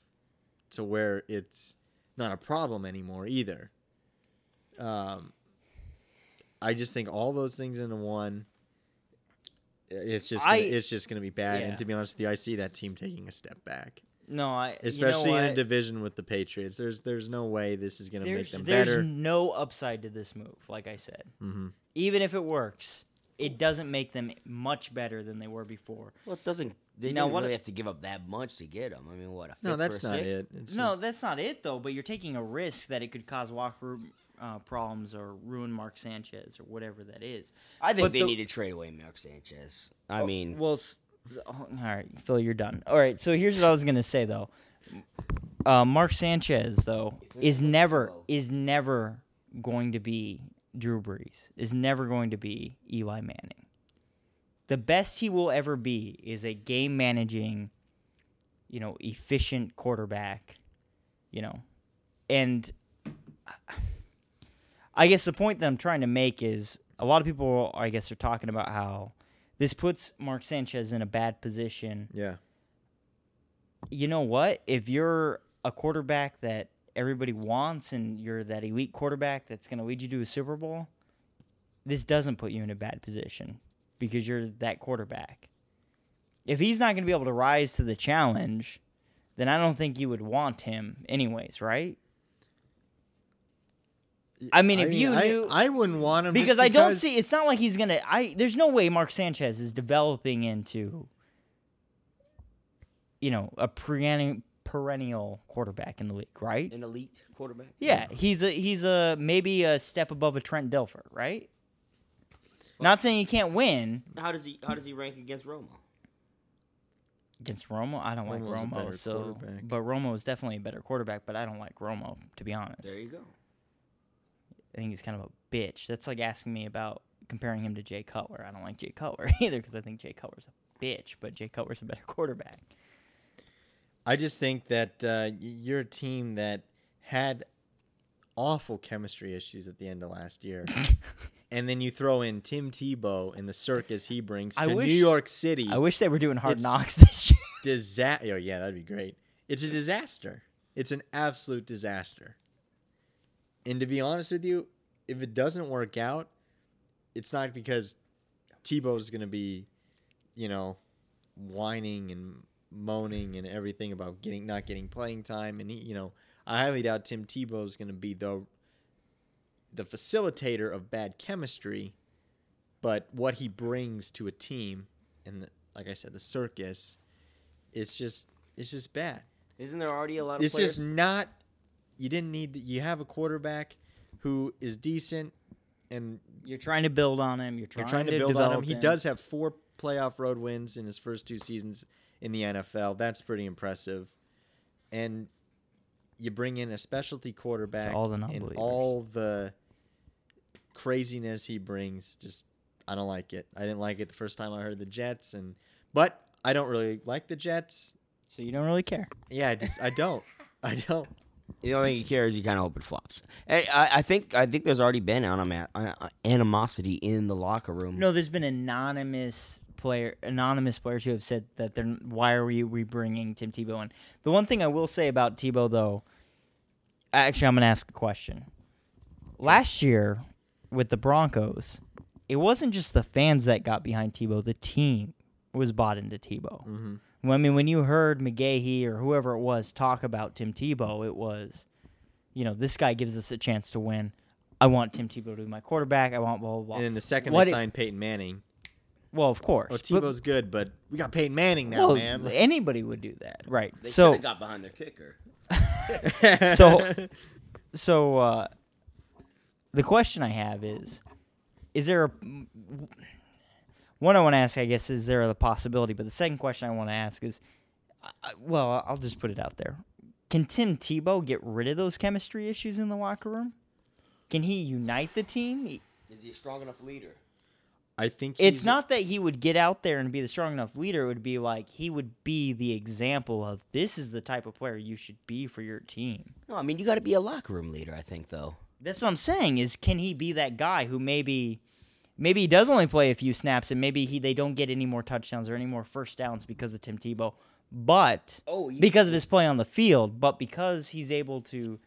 to where it's not a problem anymore either. Um, I just think all those things into one. It's just gonna, I- it's just going to be bad. yeah. And to be honest with you, I see that team taking a step back, No, I. especially you know in a division with the Patriots. There's there's no way this is going to make There's, them there's better. no upside to this move. Like I said, Mhm. even if it works, it doesn't make them much better than they were before. Well, it doesn't. They Now, didn't what really have to give up that much to get them. I mean, what? A No, fifth that's for a not sixth? it. It's no, just- that's not it though. But you're taking a risk that it could cause locker room uh, problems or ruin Mark Sanchez or whatever that is. I think But they the- need to trade away Mark Sanchez. I mean, well, s- oh, all right, Phil, you're done. All right, so here's what I was gonna say though. Uh, Mark Sanchez though is never is never going to be Drew Brees. Is never going to be Eli Manning. The best he will ever be is a game managing, you know, efficient quarterback. You know, and I guess the point that I'm trying to make is a lot of people, I guess, are talking about how this puts Mark Sanchez in a bad position. yeah. You know what? If you're a quarterback that everybody wants and you're that elite quarterback that's going to lead you to a Super Bowl, this doesn't put you in a bad position because you're that quarterback. If he's not going to be able to rise to the challenge, then I don't think you would want him, anyways, right? I mean, if you I, knew, I wouldn't want him just because I don't see. It's not like he's gonna. I there's no way Mark Sanchez is developing into, you know, a perennial perennial quarterback in the league, right? an elite quarterback. Yeah, he's a he's a maybe a step above a Trent Dilfer, right? Not saying he can't win How does he? How does he rank against Romo? against Romo. I don't like Romo's a Romo, better so but Romo is definitely a better quarterback. But I don't like Romo to be honest. There you go. I think he's kind of a bitch. That's like asking me about comparing him to Jay Cutler. I don't like Jay Cutler either because I think Jay Cutler's a bitch, but Jay Cutler's a better quarterback. I just think that uh, you're a team that had awful chemistry issues at the end of last year. and then you throw in Tim Tebow and the circus he brings I to wish- New York City. I wish they were doing hard It's- knocks this year. Disa- oh, yeah, that'd be great. It's a disaster. It's an absolute disaster. And to be honest with you, if it doesn't work out, it's not because Tebow's going to be, you know, whining and moaning and everything about getting not getting playing time. And he, you know, I highly doubt Tim Tebow's going to be the the facilitator of bad chemistry, but what he brings to a team, and the, like I said, the circus, it's just it's just bad. Isn't there already a lot of It's players? just not. You didn't need. You have a quarterback who is decent, and You're trying to build on him. You're you're trying, trying to build on him. He does have four playoff road wins in his first two seasons in the NFL. That's pretty impressive. And you bring in a specialty quarterback all the and all the craziness he brings. Just I don't like it. I didn't like it the first time I heard the Jets, and but I don't really like the Jets. So you don't really care. Yeah, I just I don't. I don't. The only thing he cares, you kind of hope it flops. And I, I think I think there's already been anima- uh, animosity in the locker room. No, there's been anonymous player, anonymous players who have said that they're. Why are we we bringing Tim Tebow in? The one thing I will say about Tebow, though, actually, I'm gonna ask a question. Last year with the Broncos, it wasn't just the fans that got behind Tebow. The team was bought into Tebow. Mm-hmm. I mean, when you heard McGahee or whoever it was talk about Tim Tebow, it was, you know, this guy gives us a chance to win. I want Tim Tebow to be my quarterback. I want blah blah blah. And then the second What they if- signed Peyton Manning, well, of course. oh, but- Tebow's good, but we got Peyton Manning now, well, man. anybody would do that, right? They so should got behind their kicker. so so uh, the question I have is: Is there a one I want to ask? I guess is there the possibility? But the second question I want to ask is, uh, well, I'll just put it out there: Can Tim Tebow get rid of those chemistry issues in the locker room? Can he unite the team? Is he a strong enough leader? I think It's not that he would get out there and be the strong enough leader. It would be like he would be the example of this is the type of player you should be for your team. No, I mean you got to be a locker room leader. I think though. That's what I'm saying. Is can he be that guy who maybe, maybe he does only play a few snaps and maybe he they don't get any more touchdowns or any more first downs because of Tim Tebow, but Oh, because of his play on the field, but because he's able to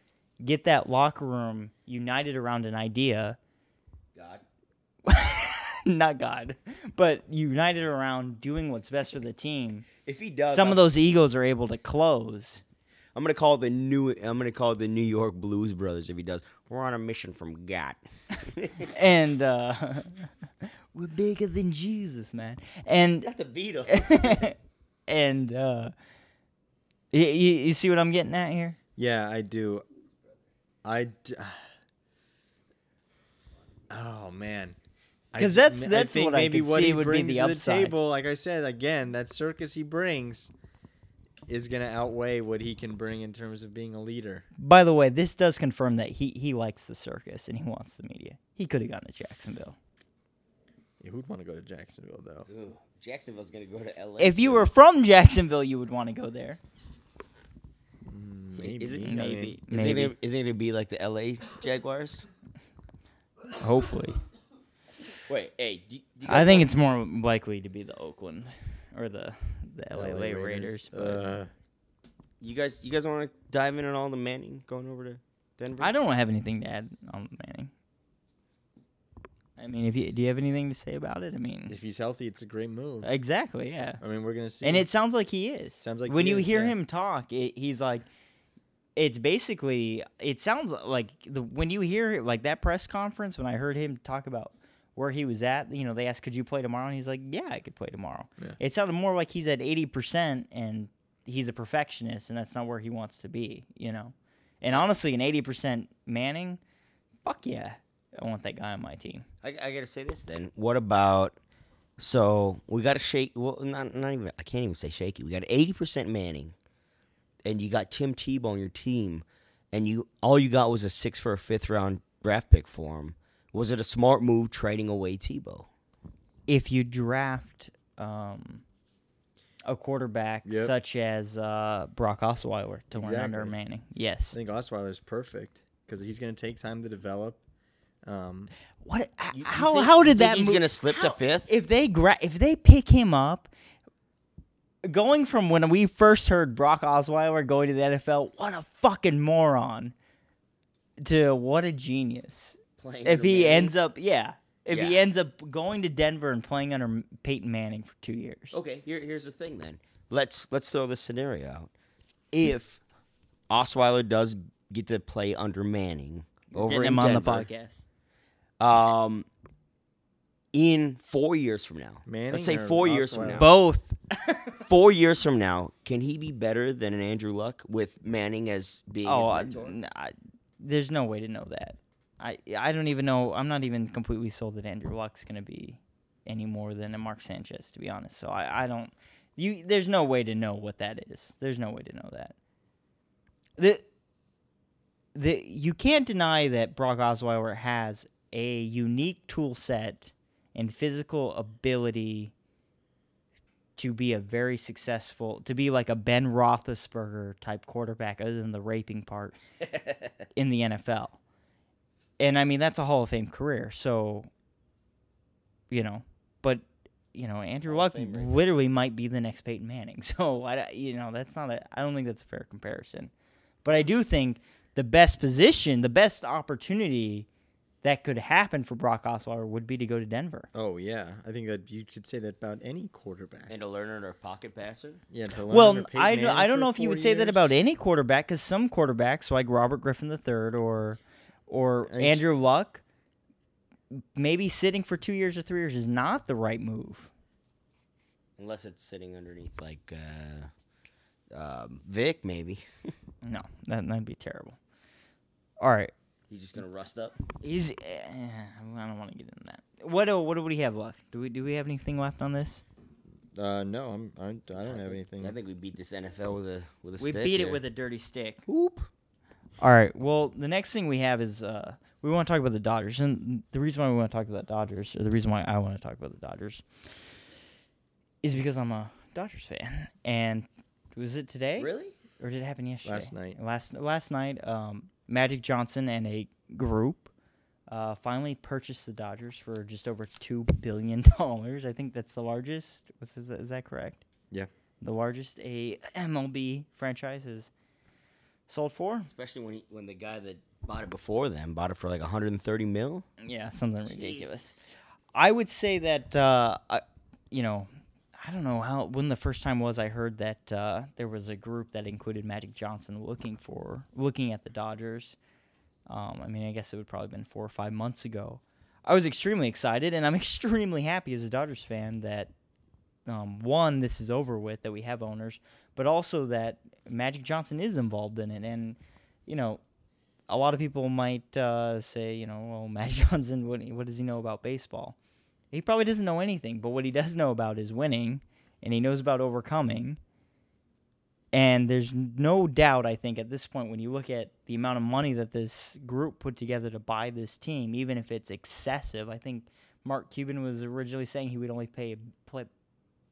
get that locker room united around an idea, God. not God, but united around doing what's best for the team. If he does, Some I'm, of those egos are able to close. I'm gonna call the new. I'm gonna call the New York Blues Brothers. If he does, we're on a mission from God. And uh, we're bigger than Jesus, man. And Not the Beatles. and uh, you, you, you see what I'm getting at here? Yeah, I do. I. D- oh man. because d- that's- I that's think what I maybe could what see he would be brings the to upside. table. Like I said again, that circus he brings is gonna outweigh what he can bring in terms of being a leader. By the way, this does confirm that he, he likes the circus and he wants the media. He could have gone to Jacksonville. Yeah, who'd want to go to Jacksonville though? Ooh, Jacksonville's gonna go to L.A. If you were from Jacksonville, you would want to go there. Mm, maybe. Is it- I mean, Maybe. Is it, gonna, is it gonna be like the L.A. Jaguars? Hopefully. Wait, hey, do, you- do you I think want- it's more likely to be the Oakland or the the LA, LA Raiders. but Uh, you guys you guys want to dive in on all the Manning going over to Denver? I don't have anything to add on Manning. I mean, if you do you have anything to say about it? I mean, if he's healthy, it's a great move. exactly, yeah. I mean, we're gonna see. And it sounds like he is. Sounds like when he you is, hear yeah. him talk, it, he's like, it's basically. It sounds like the when you hear like that press conference when I heard him talk about where he was at. You know, they asked, "Could you play tomorrow?" And he's like, "Yeah, I could play tomorrow." Yeah. It sounded more like he's at eighty percent and he's a perfectionist, and that's not where he wants to be. You know, and honestly, an eighty percent Manning, fuck yeah, I want that guy on my team. I, I gotta say this then. What about? So we got to shake. Well, not not even. I can't even say shaky. We got eighty percent Manning, and you got Tim Tebow on your team, and you all you got was a six for a fifth round draft pick for him. Was it a smart move trading away Tebow? if you draft um, a quarterback Yep. such as uh, Brock Osweiler to learn under Exactly. Manning. I Yes. think Osweiler's perfect because he's gonna take time to develop. Um, What? h- You- you how? think- how you did think that? he's move- gonna slip to how- fifth? If they gra- if they pick him up, going from when we first heard Brock Osweiler going to the NFL, what a fucking moron, to what a genius. Playing If he Manning? ends up, yeah. If he ends up going to Denver and playing under Peyton Manning for two years, Okay, here, here's the thing then. Let's let's throw this scenario out. If Osweiler does get to play under Manning over getting in him on the Denver, podcast. um, in four years from now, Manning let's say or four years from now, Both. four years from now, can he be better than an Andrew Luck with Manning as being Oh, I, his mentor? n- I- there's no way to know that. I I don't even know. I'm not even completely sold that Andrew Luck's gonna be any more than a Mark Sanchez, to be honest. So I, I don't. You there's no way to know what that is. There's no way to know that. The the you can't deny that Brock Osweiler has a unique tool set and physical ability to be a very successful, to be like a Ben Roethlisberger type quarterback, other than the raping part in the NFL. And I mean, that's a Hall of Fame career. So, you know, but you know, Andrew Hall Luck literally might be the next Peyton Manning. So I, you know, that's not a. I don't think that's a fair comparison. But I do think the best position, the best opportunity that could happen for Brock Osweiler would be to go to Denver. Oh yeah, I think that you could say that about any quarterback. And a learner or pocket passer. Yeah. To learn Well, I, don't- I don't know if you four would say that about any quarterback because some quarterbacks like Robert Griffin III or or I Andrew Luck, maybe sitting for two years or three years is not the right move. Unless it's sitting underneath like uh, um, Vic, maybe. No, that that'd be terrible. All right, He's just gonna rust up. he's. eh, I don't want to get into that. What do what do we have left? Do we do we have anything left on this? Uh, no, I'm. I, I don't have anything. I think we beat this NFL with a with a We stick beat here. it with a dirty stick. whoop. All right. Well, the next thing we have is uh, we want to talk about the Dodgers, and the reason why we want to talk about the Dodgers, or the reason why I want to talk about the Dodgers, is because I'm a Dodgers fan. And was it today? Really? Or did it happen yesterday? Last night. Last last night, um, Magic Johnson and a group uh, finally purchased the Dodgers for just over two billion dollars. I think that's the largest. Was is that, is that correct? Yeah. The largest a MLB franchise has sold for. Especially when he, when the guy that bought it before them bought it for like 130 mil. Yeah, something ridiculous. I would say that uh, I, you know, I don't know how when the first time was I heard that uh, there was a group that included Magic Johnson looking for looking at the Dodgers. Um, I mean, I guess it would probably been four or five months ago. I was extremely excited, and I'm extremely happy as a Dodgers fan that um, one, this is over with, that we have owners, but also that Magic Johnson is involved in it, and you know, a lot of people might uh, say, you know, well, Magic Johnson, what, what does he know about baseball? He probably doesn't know anything, but what he does know about is winning, and he knows about overcoming. And there's no doubt, I think, at this point, when you look at the amount of money that this group put together to buy this team, even if it's excessive, I think Mark Cuban was originally saying he would only pay play,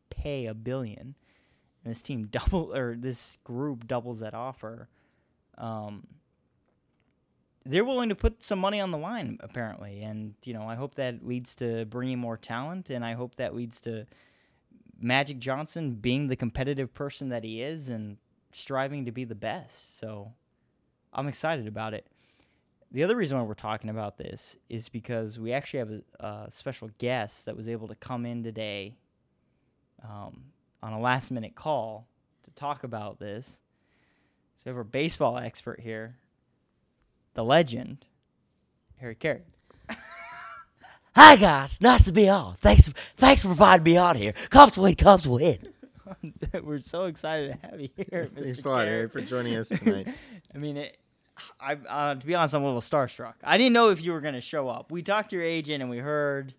pay a billion, and this team double or this group doubles that offer. Um, they're willing to put some money on the line apparently and you know i hope that leads to bringing more talent and i hope that leads to magic johnson being the competitive person that he is and striving to be the best so i'm excited about it the other reason why we're talking about this is because we actually have a, a special guest that was able to come in today um, on a last minute call to talk about this so we have our baseball expert here the legend, Harry Caray. Hi guys, nice to be on. Thanks, thanks for inviting me on here. Cubs win, Cubs win. We're so excited to have you here, Mr. Thanks a lot, Harry, for joining us tonight. I mean, it, I uh, to be honest, I'm a little starstruck. I didn't know if you were going to show up. We talked to your agent and we heard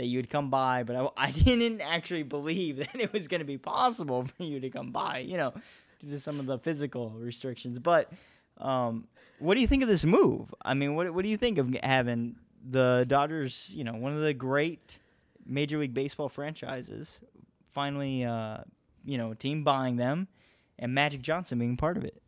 that you would come by, but I, I didn't actually believe that it was going to be possible for you to come by. You know, due to some of the physical restrictions. But um, what do you think of this move? I mean, what what do you think of having the Dodgers? You know, one of the great Major League Baseball franchises finally, uh, you know, team buying them, and Magic Johnson being part of it.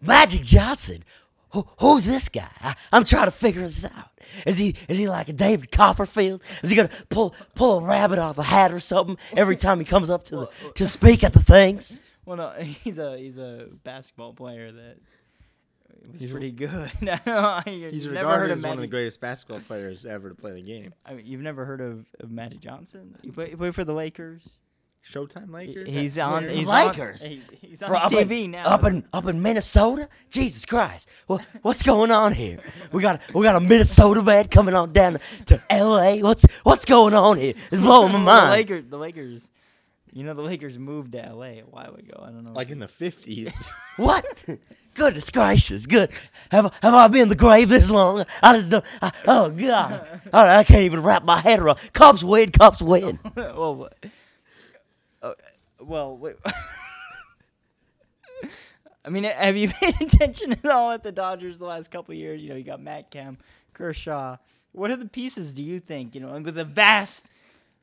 Magic Johnson. Who, who's this guy? I, I'm trying to figure this out. Is he is he like a David Copperfield? Is he gonna pull pull a rabbit out of the hat or something every time he comes up to the, to speak at the things? Well, no, he's a he's a basketball player that was pretty good. I don't know, you've He's never regarded heard of as one of the greatest basketball players ever to play the game. I mean, you've never heard of, of Magic Johnson? You play, you play for the Lakers. Showtime Lakers. He's on. He's Lakers? On, he- he's on up TV in, now. Up in up in Minnesota? Jesus Christ! What what's going on here? We got we got a Minnesota man coming on down to L.A. What's what's going on here? It's blowing my the mind. Lakers. The Lakers. You know, the Lakers moved to LA a while ago. I don't know. like in the fifties. What? Goodness gracious! Good. Have have I been in the grave this long? I just don't. I, oh God! All right, I can't even wrap my head around. Cubs win. Cubs win. well, what- well, wait. I mean, have you paid attention at all at the Dodgers the last couple of years? You know, you got Matt Kemp, Kershaw. What are the pieces do you think? You know, and with the vast,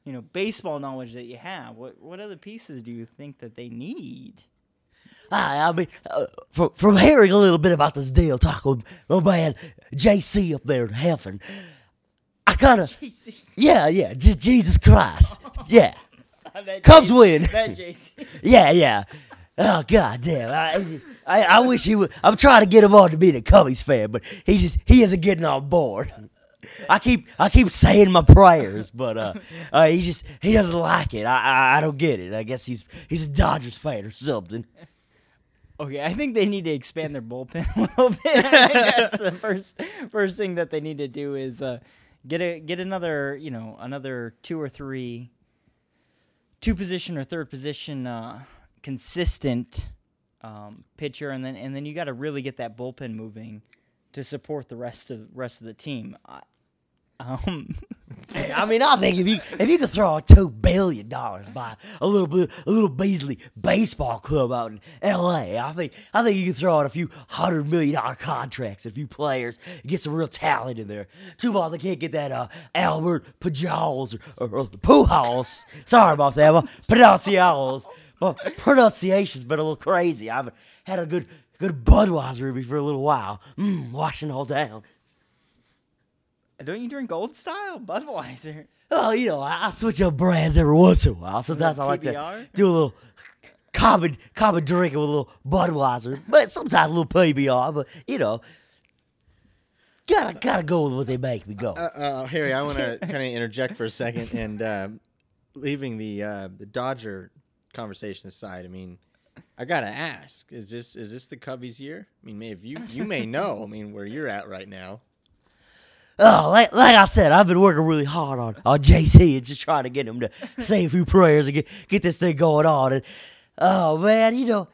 you know, baseball knowledge that you have, what what other pieces do you think that they need? I, I mean, uh, from, from hearing a little bit about this deal, talk with my man JC up there in heaven, I kind of, yeah, yeah, J- Jesus Christ, yeah, That Cubs win. Yeah, yeah. Oh God damn! I, I, I wish he would. I'm trying to get him on to be the Cubbies fan, but he just he isn't getting on board. I keep I keep saying my prayers, but uh, uh, he just he doesn't like it. I, I I don't get it. I guess he's he's a Dodgers fan or something. Okay, I think they need to expand their bullpen a little bit. I think that's the first first thing that they need to do is uh, get a get another you know another two or three two position or third position uh, consistent um, pitcher, and then and then you got to really get that bullpen moving to support the rest of rest of the team. I, um, I mean, I think if you if you could throw out two billion dollars by a little bit a little Beasley baseball club out in L.A., I think I think you could throw out a few hundred million dollar contracts, a few players, get some real talent in there. Too bad they can't get that uh, Albert Pujols or, or, or Pujols. Sorry about that, but pronunciations. Well, pronunciation's been a little crazy. I've had a good good Budweiser for a little while. Mmm, washing all down. Don't you drink old style Budweiser? Oh, you know, I, I switch up brands every once in a while. Sometimes I like to PBR? do a little common common drinking with a little Budweiser, but sometimes a little PBR. But you know, gotta gotta go with what they make me go. Uh, uh, Harry, I want to kind of interject for a second and uh, leaving the uh, the Dodger conversation aside. I mean, I gotta ask: is this is this the Cubbies' year? I mean, if you you may know. I mean, where you're at right now. Oh, like, like I said, I've been working really hard on, on JC and just trying to get him to say a few prayers and get get this thing going on. And oh man, you know,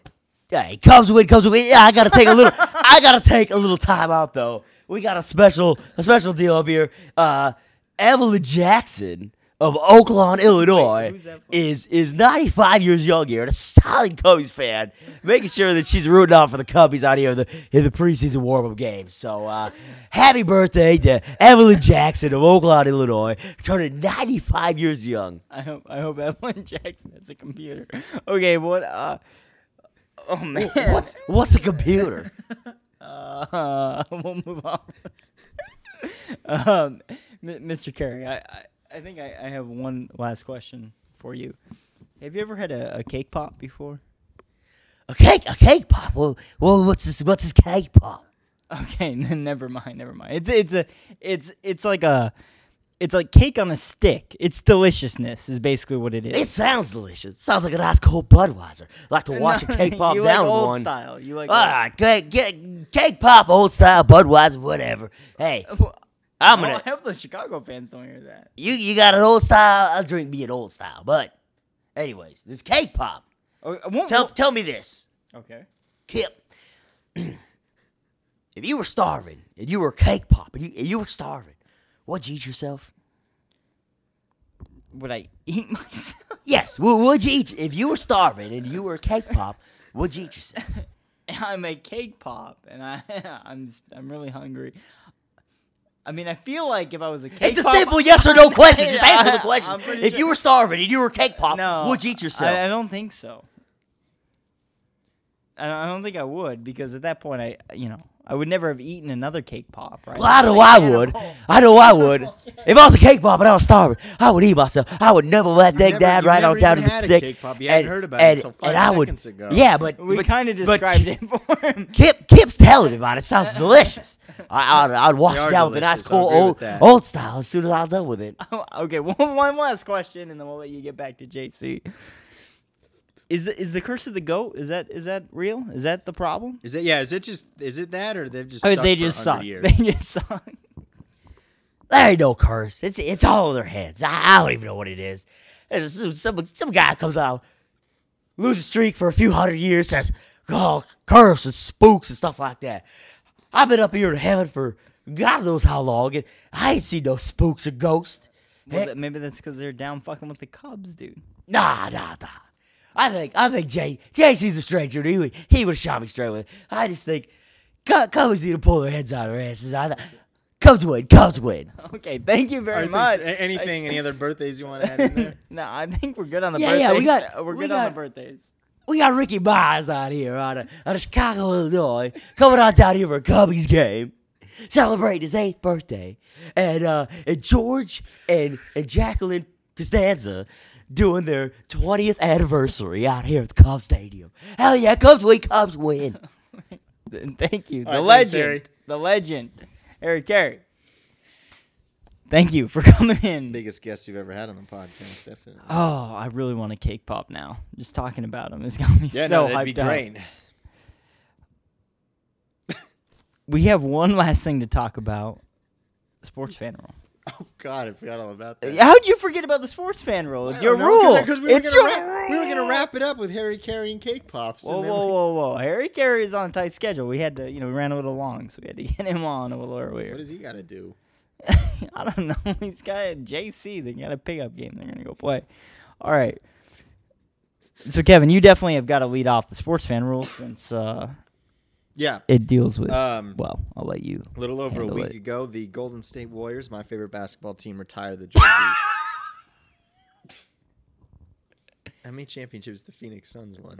hey, comes with comes with. Yeah, I gotta take a little. I gotta take a little time out though. We got a special a special deal up here. Uh, Evelyn Jackson of Oakland, Illinois, is is 95 years young here and a solid Cubs fan, making sure that she's rooting out for the Cubbies out here in the in the preseason warm up game. So uh, happy birthday to Evelyn Jackson of Oakland, Illinois, turning 95 years young. I hope I hope Evelyn Jackson has a computer. Okay, what? Uh, oh man, What's what's a computer? Uh, we'll move on. um, Mr. Caray, I, I, I think I, I have one last question for you. Have you ever had a, a cake pop before? A cake, a cake pop. Well, well what's this? What's this cake pop? Okay, n- never mind, never mind. It's it's a it's it's like a it's like cake on a stick. It's deliciousness is basically what it is. It sounds delicious. Sounds like a nice cold Budweiser. Like to wash a cake pop you down like with old one. style. You like All right, cake, cake, cake pop, old style, Budweiser, whatever. Hey, I'm gonna. hope the Chicago fans don't hear that. You you got an old style. I'll drink me an old style. But, anyways, this cake pop. Oh, won't, Tell tell me this, okay. Kip. if you were starving and you were a cake pop and you, and you were starving, what'd you eat yourself? Would I eat myself? Yes, what would you eat if you were starving and you were a cake pop? What'd you eat yourself? I'm a cake pop, and I I'm I'm really hungry. I mean, I feel like if I was a cake pop It's a pop, simple yes or no question. Just answer the I'm question. pretty If sure- you were starving and you were cake pop, no, what'd you eat yourself? I, I don't think so. I don't, I don't think I would because at that point, I you know I would never have eaten another cake pop, right? Well, I know Like, I man, would. I know I would. If I was a cake pop and I was starving, I would eat myself. I would nibble that thing never- down you right never on down to even the had a stick. cake pop. You hadn't heard about it and, until and I would, seconds ago. Yeah, but We but- kind of but described it for him. Kip Kip's telling me about it. Sounds delicious. I, I'd, I'd wash They it are down with a nice delicious. I'll cool agree with old that. old style as soon as I'm done with it. okay, one, one last question, and then we'll let you get back to JC. Is the, is the curse of the goat? Is that is that real? Is that the problem? Is it? Yeah. Is it just? Is it that, or they've just? Or they just 100 suck. Years? They just suck. There ain't no curse. It's it's all in their heads. I, I don't even know what it is. It's some some guy comes out, loses a streak for a few hundred years, says, "Oh, curse and spooks and stuff like that." I've been up here in heaven for God knows how long, and I ain't seen no spooks or ghosts. Well, maybe that's because they're down fucking with the Cubs, dude. Nah, nah, nah. I think I think Jay JC's a stranger. He would he would have shot me straight with. it. I just think Cub- Cubs need to pull their heads out of their asses. I th- Cubs win. Cubs win. Okay, thank you very right, much. thanks. Anything? Any other birthdays you want to add in there? No, I think we're good on the Yeah, birthdays. yeah, we got- we're we good on the birthdays. We got Ricky Myers out here out of, out of Chicago, Illinois, coming on down here for a Cubbies game, celebrating his eighth birthday, and uh, and George and and Jacqueline Costanza doing their twentieth anniversary out here at the Cubs Stadium. Hell yeah, Cubs win, Cubs win. Th- Thank you, the All right, thanks, legend, Harry. the legend, Eric Caray. Thank you for coming in. Biggest guest you've ever had on the podcast, definitely. Oh, I really want a cake pop now. Just talking about him has got me yeah, so no, that'd hyped be up. great. We have one last thing to talk about. Sports fan rule. Oh God, I forgot all about that. How'd you forget about the sports fan rule? It's your know, rule. 'cause we were it's your wrap, we were gonna wrap it up with Harry Caray and cake pops. Whoa, and then, whoa, whoa, whoa! Harry Caray is on a tight schedule. We had to, you know, we ran a little long, so we had to get him on a little earlier. What does he got to do? I don't know. He's got a JC. They got a pickup game. They're gonna go play. All right. So Kevin, you definitely have got to lead off the sports fan rule since uh, Yeah. it deals with. Um, well, I'll let you. a little over a week it. ago, the Golden State Warriors, my favorite basketball team, retired the jersey. How many championships the Phoenix Suns won?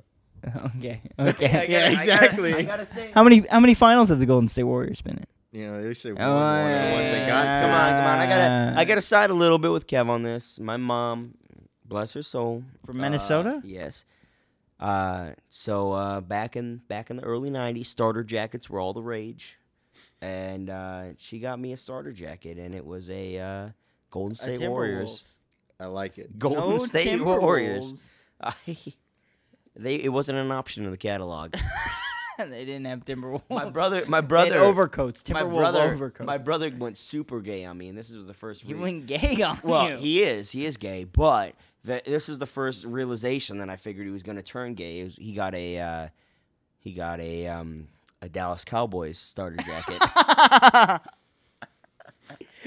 Okay. Okay. Yeah, exactly. How many how many finals have the Golden State Warriors been in? You know, they should have won than the ones they got. Come on, come on. I gotta, Uh, I gotta side a little bit with Kev on this. My mom, bless her soul, From uh, Minnesota? yes. Uh, so uh, back in back in the early '90s, starter jackets were all the rage, and uh, she got me a starter jacket, and it was a uh, Golden State Warriors. I like it. Golden No State Warriors. I, they it wasn't an option in the catalog. they didn't have Timberwolves. my brother, my They had brother, overcoats. my Timberwolf brother, overcoats. my brother went super gay on me, and this was the first. He re- went gay on Well, you. he is. He is gay, but th- this was the first realization that I figured he was going to turn gay. It was- he got a uh, he got a um, a Dallas Cowboys starter jacket,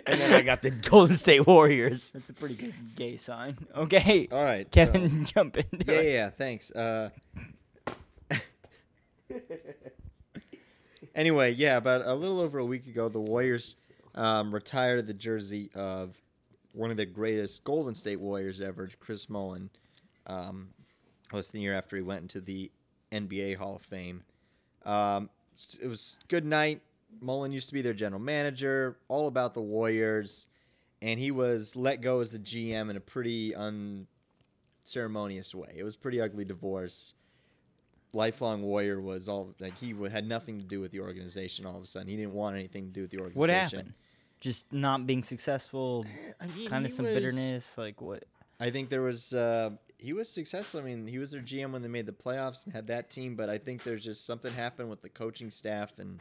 and then I got the Golden State Warriors. That's a pretty good gay sign. Okay. All right, Kevin, jump in. Yeah, it. yeah, yeah, thanks. Uh, anyway, yeah, about a little over a week ago, the Warriors um, retired the jersey of one of the greatest Golden State Warriors ever, Chris Mullin. Um, was the year after he went into the NBA Hall of Fame. Um, it was good night. Mullin used to be their general manager, all about the Warriors, and he was let go as the GM in a pretty unceremonious way. It was a pretty ugly divorce. Lifelong Warrior was all like he had nothing to do with the organization. All of a sudden, he didn't want anything to do with the organization. What happened? Just not being successful, I mean, kind of some was- bitterness. Like what? I think there was uh, he was successful. I mean, he was their GM when they made the playoffs and had that team. But I think there's just something happened with the coaching staff and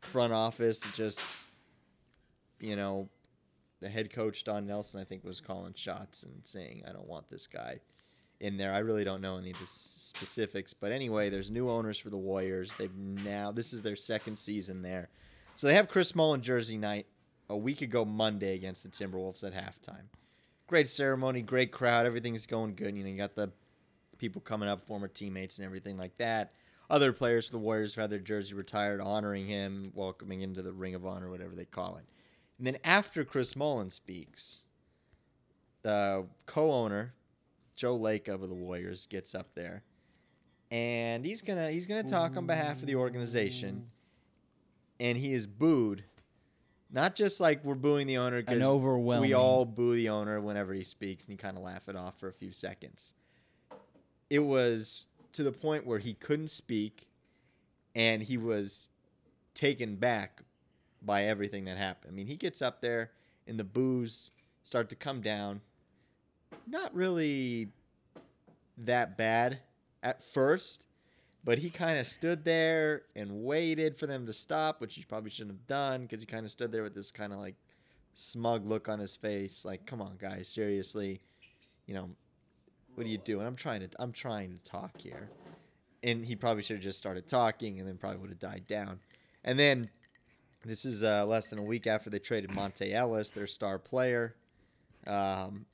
front office. that Just you know, the head coach Don Nelson, I think, was calling shots and saying, "I don't want this guy in there." I really don't know any of the specifics, but anyway, there's new owners for the Warriors. They've now this is their second season there, so they have Chris Mullin jersey night a week ago Monday against the Timberwolves at halftime. Great ceremony, great crowd, everything's going good. You know, you got the people coming up, former teammates and everything like that. Other players for the Warriors have had their jersey retired, honoring him, welcoming into the Ring of Honor, whatever they call it. And then after Chris Mullin speaks, the co-owner Joe Lake of the Warriors gets up there, and he's gonna he's gonna talk on behalf of the organization, and he is booed. Not just like we're booing the owner An because overwhelming. we all boo the owner whenever he speaks, and you kind of laugh it off for a few seconds. It was to the point where he couldn't speak, and he was taken back by everything that happened. I mean, he gets up there, and the boos start to come down. Not really that bad at first, but he kind of stood there and waited for them to stop, which he probably shouldn't have done because he kind of stood there with this kind of like smug look on his face, like, "Come on, guys, seriously, you know, what are you doing? I'm trying to, I'm trying to talk here." And he probably should have just started talking, and then probably would have died down. And then this is uh, less than a week after they traded Monta Ellis, their star player. Um,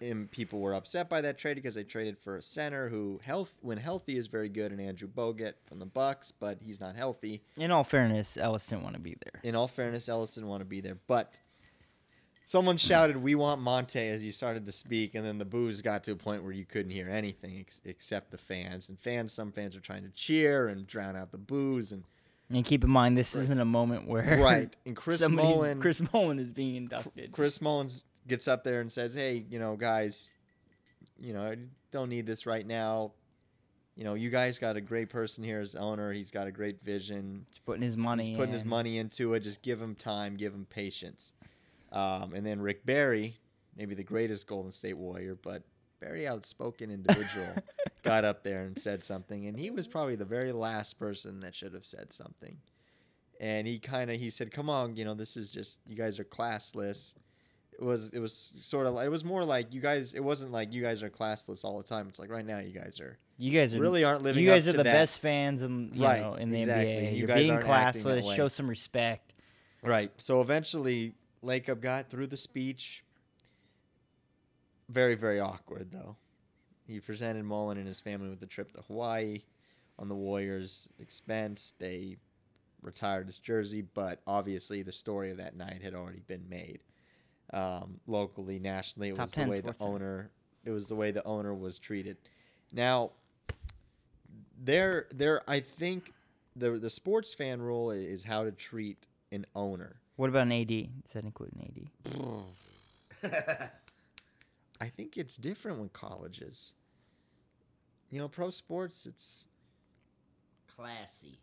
and people were upset by that trade because they traded for a center who health when healthy is very good and Andrew Bogut from the Bucks, but he's not healthy. In all fairness, Ellis didn't want to be there. In all fairness, Ellis didn't want to be there, but someone shouted, "We want Monta" as you started to speak, and then the boos got to a point where you couldn't hear anything ex- except the fans. And fans, some fans are trying to cheer and drown out the boos, and And keep in mind, this isn't a moment where right. And Chris Mullin, Chris Mullin is being inducted. Chris Mullin gets up there and says, "Hey, you know, guys, you know, I don't need this right now. you know, you guys got a great person here as owner. He's got a great vision. He's putting his money. He's putting his money into it. Just give him time, give him patience. Um, and then Rick Barry, maybe the greatest Golden State Warrior, but very outspoken individual, got up there and said something. And he was probably the very last person that should have said something. And he kind of he said, "Come on, you know, this is just you guys are classless." It was it was sort of it was more like you guys. It wasn't like you guys are classless all the time. It's like right now you guys are You guys are really aren't living You guys are the that. best fans in you Right, know in the exactly. NBA. You You're guys being aren't acting that classless. Show some respect. Right. So eventually, Lacob got through the speech. Very, very awkward, though. He presented Mullin and his family with a trip to Hawaii on the Warriors' expense. They retired his jersey, but obviously the story of that night had already been made. Um, locally, nationally, it Top was the 10 way the Sports Center. owner. It was the way the owner was treated. Now, there, there, I think the the sports fan rule is how to treat an owner. What about an AD? Does that include an AD? I think it's different with colleges. You know, pro sports, it's Classy.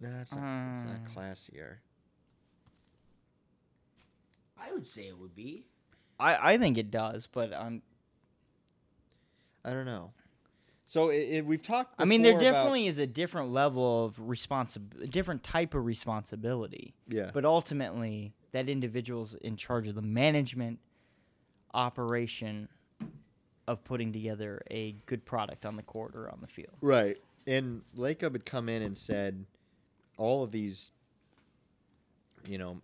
no, it's not, it's not Uh. classier. I would say it would be. I, I think it does, but um, I don't know. So it, it, we've talked. I mean, there before about- definitely is a different level of responsibility, a different type of responsibility. yeah. But ultimately, that individual's in charge of the management, operation of putting together a good product on the court or on the field. Right. And Lacob had come in and said all of these, you know,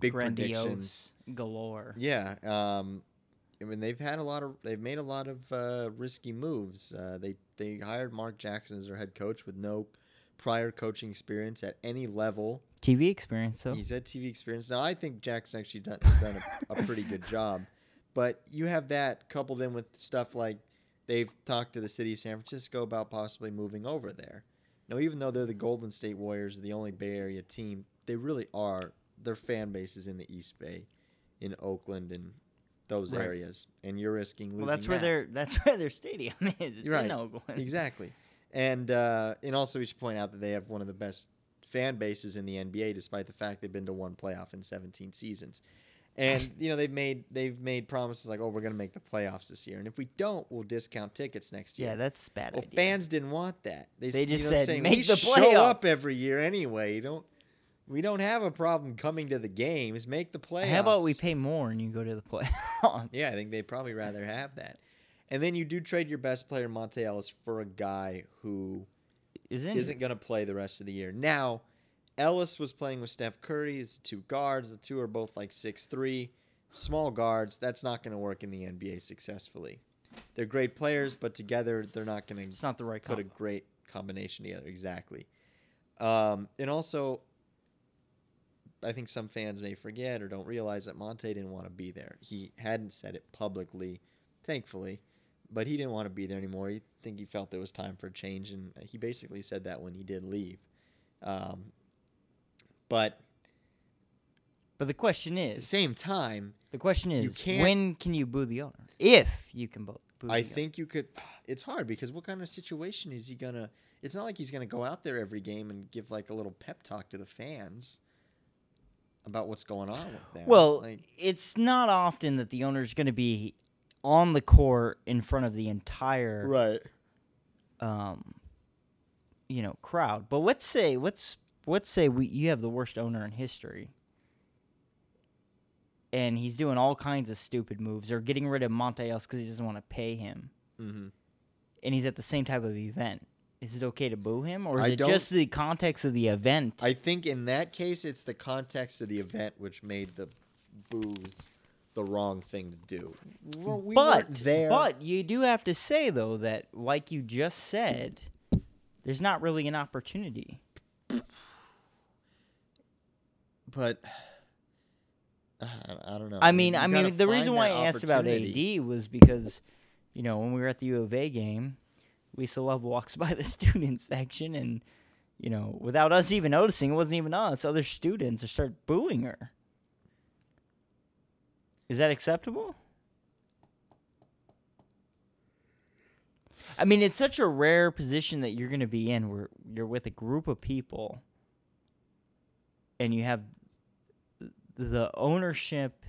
big predictions. Galore. Yeah. Um, I mean, they've had a lot of, they've made a lot of uh, risky moves. Uh, they they hired Mark Jackson as their head coach with no prior coaching experience at any level. TV experience, though. He's had TV experience. Now, I think Jackson actually done, has done a, a pretty good job. But you have that coupled in with stuff like they've talked to the city of San Francisco about possibly moving over there. Now, even though they're the Golden State Warriors, the only Bay Area team, they really are. Their fan base is in the East Bay, in Oakland, and those Right. areas. And you're risking losing well, that's where that. their that's where their stadium is. It's right. in Oakland. Exactly. And uh, and also we should point out that they have one of the best fan bases in the NBA, despite the fact they've been to one playoff in 17 seasons. And you know they've made they've made promises like, oh, we're going to make the playoffs this year, and if we don't, we'll discount tickets next year. Yeah, that's bad well, idea. fans didn't want that. They you just know, said, saying, "Make the Show up every year anyway. You don't. We don't have a problem coming to the games. Make the playoffs. How about we pay more and you go to the playoffs? Yeah, I think they'd probably rather have that. And then you do trade your best player, Monta Ellis, for a guy who Isn't isn't going to play the rest of the year. Now, Ellis was playing with Steph Curry. It's two guards. The two are both like six three, small guards. That's not going to work in the NBA successfully. They're great players, but together they're not going to It's not the right put a combo. great combination together. Exactly. Um, and also, I think some fans may forget or don't realize that Monta didn't want to be there. He hadn't said it publicly, thankfully, but he didn't want to be there anymore. He think he felt it was time for a change, and he basically said that when he did leave. Um, but But the question is, at the same time, the question is, when can you boo the owner? If you can boo. boo I the owner. think you could. It's hard because what kind of situation is he gonna? It's not like he's gonna go out there every game and give like a little pep talk to the fans about what's going on with them. Well, like, it's not often that the owner's going to be on the court in front of the entire right. um, you know, crowd. But let's say let's let's say we you have the worst owner in history. And he's doing all kinds of stupid moves, or getting rid of Monta Ellis because he doesn't want to pay him, Mm-hmm. and he's at the same type of event. Is it okay to boo him, or is I it just the context of the event? I think in that case, it's the context of the event which made the booze the wrong thing to do. Well, we but there. but you do have to say though that, like you just said, there's not really an opportunity. but uh, I don't know. I mean, I mean, the reason why I asked about. AD was because, you know, when we were at the U of A game, Lisa Love walks by the student section, and you know, without us even noticing, it wasn't even us. Other students start booing her. Is that acceptable? I mean, it's such a rare position that you're going to be in where you're with a group of people and you have the ownership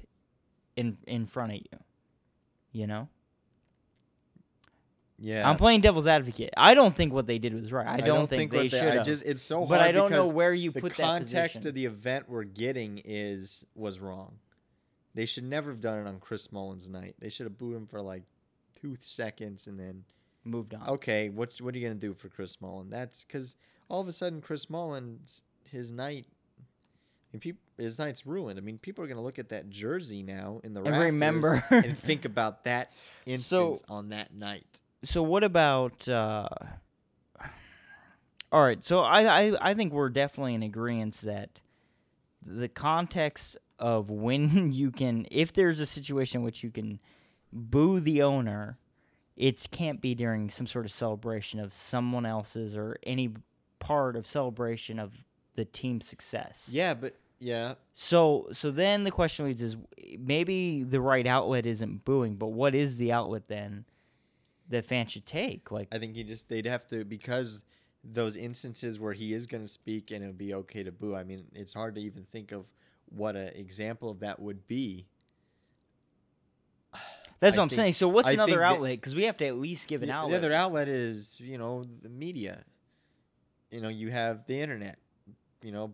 in in front of you. You know? Yeah. I'm playing devil's advocate. I don't think what they did was right. I, don't, think, they should I have. just it's so But hard I don't know where you put that context of the event we're getting is was wrong. They should never have done it on Chris Mullin's night. They should have booed him for like two seconds and then moved on. okay, what what are you gonna do for Chris Mullin? That's because all of a sudden Chris Mullins his night. I mean, peop his night's ruined. I mean, people are gonna look at that jersey now in the And remember- and think about that So- instance on that night. So what about uh all right so I, I i think we're definitely in agreement that the context of when you can if there's a situation in which you can boo the owner it can't be during some sort of celebration of someone else's or any part of celebration of the team's success. Yeah, but yeah, so so then the question leads is maybe the right outlet isn't booing, but what is the outlet then that fans should take? Like I think he just they'd have to because those instances where he is going to speak and it would be okay to boo. I mean, it's hard to even think of what an example of that would be. that's I what I'm think- saying. So what's I another outlet? Because we have to at least give an The, the outlet. other outlet is you know the media. You know, you have the internet. You know,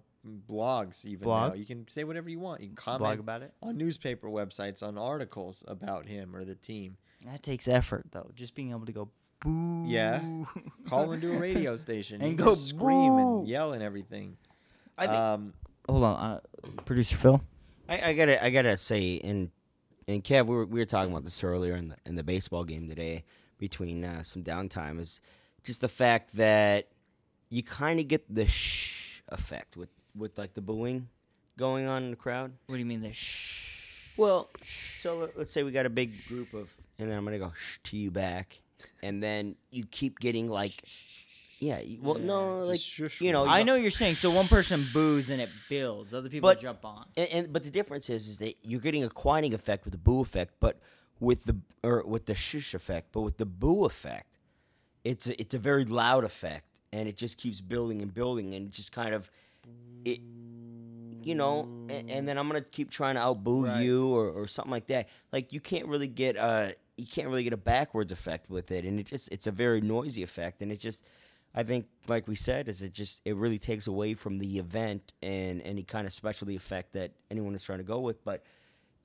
blogs even Blog? now. You can say whatever you want. You can blog comment about it. on newspaper websites on articles about him or the team. That takes effort though. Just being able to go boo. Yeah. Call into a radio station And go scream boo. and yell and everything. I think, Um, hold on, uh, producer Phil. I, I gotta I gotta say, and and Kev, we were, we were talking about this earlier in the in the baseball game today between uh, some downtime is just the fact that you kind of get the shh effect with with like the booing going on in the crowd. What do you mean the shh? Well, so let's say we got a big group of, and then I'm gonna go shh to you back, and then you keep getting like, yeah, you- well, no, like shush you know. I you know you're saying so. One person boos and it builds. Other people But- jump on. And, and but the difference is, is that you're getting a quieting effect with the boo effect, but with the or with the shush effect, but with the boo effect, it's a, it's a very loud effect, and it just keeps building and building, and it just kind of it, you know, and, and then I'm gonna keep trying to outboo Right. you or, or something like that. Like you can't really get a you can't really get a backwards effect with it, and it just it's a very noisy effect, and it just I think, like we said, is it just it really takes away from the event and any kind of specialty effect that anyone is trying to go with. But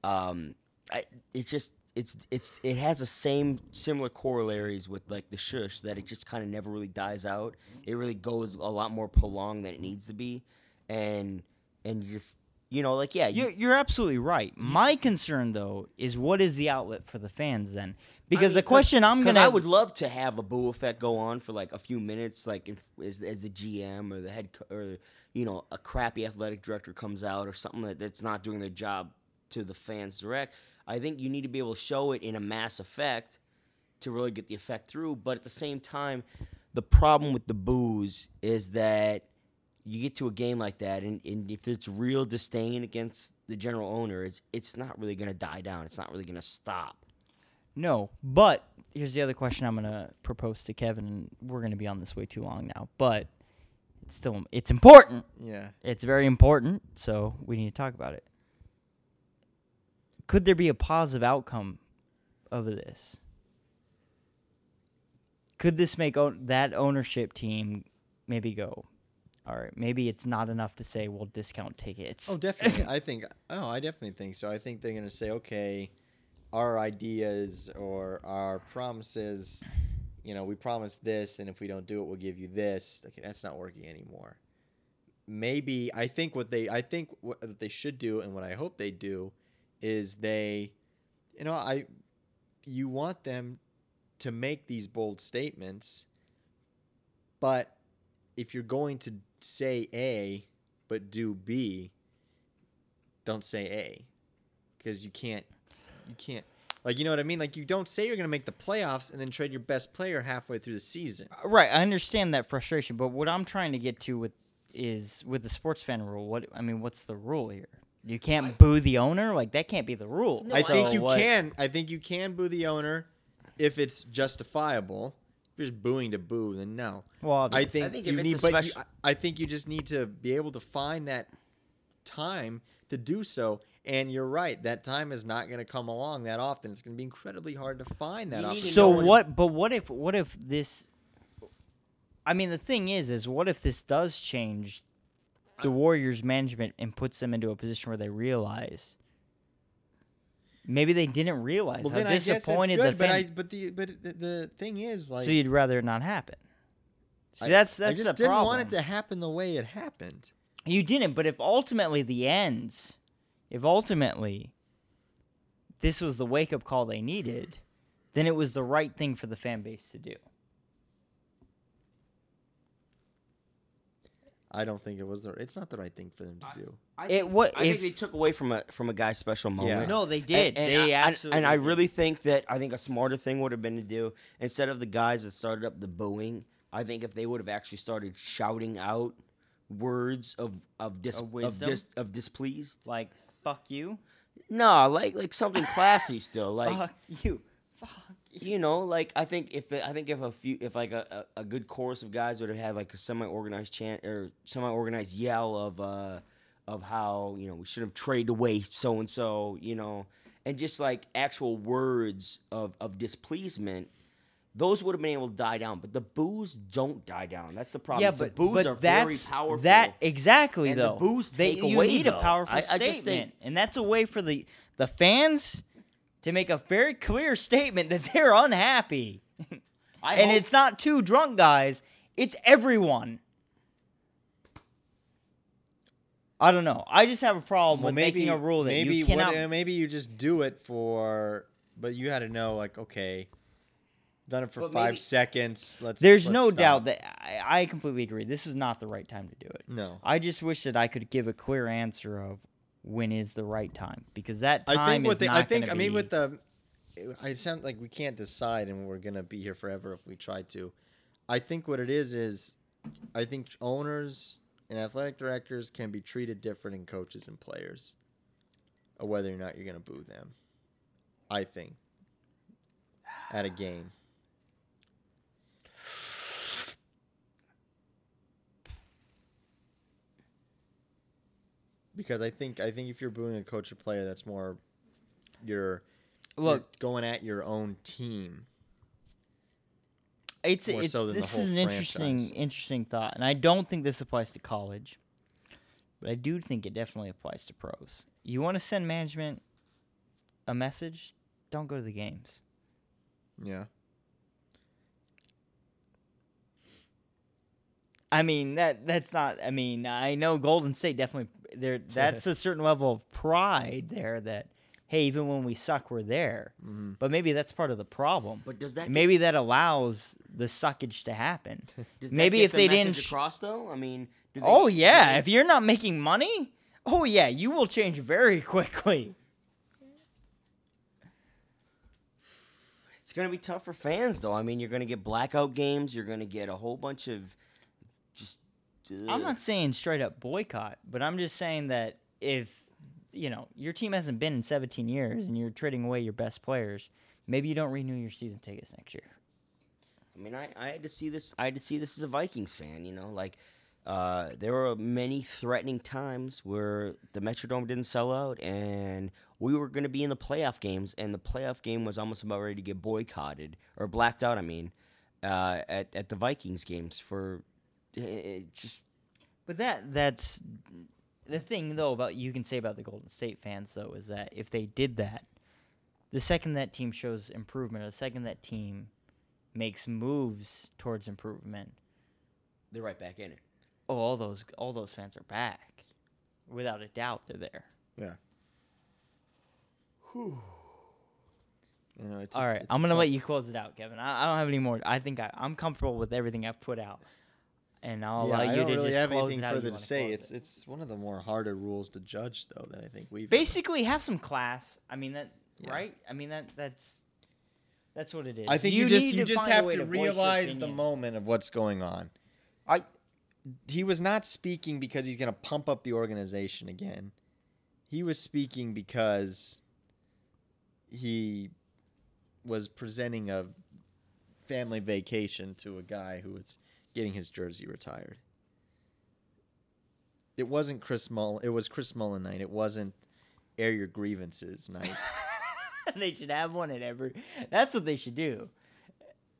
um, I, it's just it's it's it has the same similar corollaries with like the shush that it just kind of never really dies out. It really goes a lot more prolonged than it needs to be, and and just you know like yeah you, You're, you're absolutely right. My concern, though, is what is the outlet for the fans then? Because the question I'm gonna I would love to have a boo effect go on for like a few minutes, like if, as, as the GM or the head co- or you know a crappy athletic director comes out or something that, that's not doing their job to the fans direct. I think you need to be able to show it in a mass effect to really get the effect through. But at the same time, the problem with the boos is that you get to a game like that, and, and if there's real disdain against the general owner, it's it's not really going to die down. It's not really going to stop. no. But here's the other question I'm gonna propose to Kevin, and we're gonna be on this way too long now. But it's still it's important. yeah. It's very important, so we need to talk about it. Could there be a positive outcome of this? Could this make o- that ownership team maybe go, right, maybe it's not enough to say we'll discount tickets. Oh, definitely. I think. Oh, I definitely think so. I think they're gonna say, okay, our ideas or our promises. You know, we promised this, and if we don't do it, we'll give you this. Okay, that's not working anymore. Maybe I think what they I think what they should do, and what I hope they do, is they, you know, I, you want them to make these bold statements, but if you're going to say A but do B, don't say A because you can't you can't like you know what I mean like you don't say you're going to make the playoffs and then trade your best player halfway through the season. Uh, right, I understand that frustration, but what I'm trying to get to with is with the sports fan rule. What I mean, what's the rule here? You can't boo the owner. Like that can't be the rule. I think you what- can I think you can boo the owner if it's justifiable you're just booing to boo, then no. Well, I think, I think you need, but special- I I think you just need to be able to find that time to do so. And you're right, that time is not going to come along that often. It's going to be incredibly hard to find that You need to opportunity. So what? But what if? What if this? I mean, the thing is, is what if this does change the Warriors' management and puts them into a position where they realize maybe they didn't realize well, how then I guess that's disappointed good. the But I, but the, but the, the thing is, like, so you'd rather it not happen. See, I- that's that's I just the didn't problem. want it to happen the way it happened. You didn't, but if ultimately the ends, if ultimately this was the wake up call they needed, then it was the right thing for the fan base to do. I don't think it was the. It's not the right thing for them to do. I It think, what I think if they took away from a from a guy's special moment. No, they did. And, and they I, I- absolutely and I did. really think that I think a smarter thing would have been to do instead of the guys that started up the booing. I think if they would have actually started shouting out words of of dis Of of, dis, of displeased. like fuck you, No, like like something classy still. Like fuck you, fuck you. know, like I think if I think if a few if like a, a, a good chorus of guys would have had like a semi organized chant or semi organized yell of uh of how you know we should have traded away so and so you know and just like actual words of of displeasement. Those would have been able to die down, but the boos don't die down. That's the problem. Yeah, the but boos but are that's very powerful. that exactly And the though. boos they, take you need though. a powerful I- I statement, just think- and that's a way for the the fans to make a very clear statement that they're unhappy. I and hope- it's not two drunk guys; it's everyone. I don't know. I just have a problem with making a rule that maybe you cannot. what, maybe you just do it for, but you had to know like okay, done it for But five maybe- seconds. Let's. There's let's no stop. doubt that I, I completely agree. This is not the right time to do it. No. I just wish that I could give a clear answer of when is the right time because that time I think is what they, not I think I mean be- with the, I sound like we can't decide and we're gonna be here forever if we try to. I think what it is is, I think owners and athletic directors can be treated different than coaches and players, whether or not you're gonna boo them. I think. At a game. Because I think I think if you're booing a coach or player, that's more you're look. you're going at your own team. It's more it, so than the this whole is an interesting interesting thought, and I don't think this applies to college, but I do think it definitely applies to pros. You want to send management a message? Don't go to the games. Yeah. I mean that that's not. I mean I know Golden State definitely there. That's a certain level of pride there. That hey, even when we suck, we're there. Mm-hmm. But maybe that's part of the problem. But does that get- maybe that allows the suckage to happen? Maybe if the they didn't. sh- across though, I mean, do they, oh yeah, they- if you're not making money, oh yeah, you will change very quickly. It's gonna be tough for fans, though. I mean, you're gonna get blackout games. You're gonna get a whole bunch of just. I'm not saying straight up boycott, but I'm just saying that if you know your team hasn't been in 17 years and you're trading away your best players, maybe you don't renew your season tickets next year. I mean, I, I had to see this. I had to see this as a Vikings fan. You know, like uh, there were many threatening times where the Metrodome didn't sell out, and we were going to be in the playoff games, and the playoff game was almost about ready to get boycotted or blacked out. I mean, uh, at at the Vikings games for it, it just But that that's the thing though about you can say about the Golden State fans though is that if they did that, the second that team shows improvement, or the second that team makes moves towards improvement, they're right back in it. oh, all those all those fans are back, without a doubt, they're there. Yeah. You know, it's All right, I'm gonna let you close it out, Kevin. I, I don't have any more. I think I, I'm comfortable with everything I've put out, and I'll yeah, allow I you don't to really just have close anything it further to say. It's it. it's one of the more harder rules to judge though that I think we've basically have some class. I mean that Yeah. right? I mean that that's that's what it is. I think you, just you just have way to realize the moment of what's going on. I he was not speaking because he's going to pump up the organization again. He was speaking because he was presenting a family vacation to a guy who was getting his jersey retired. It wasn't Chris Mullin. It was Chris Mullin night. It wasn't air your grievances night. they should have one at every. That's what they should do.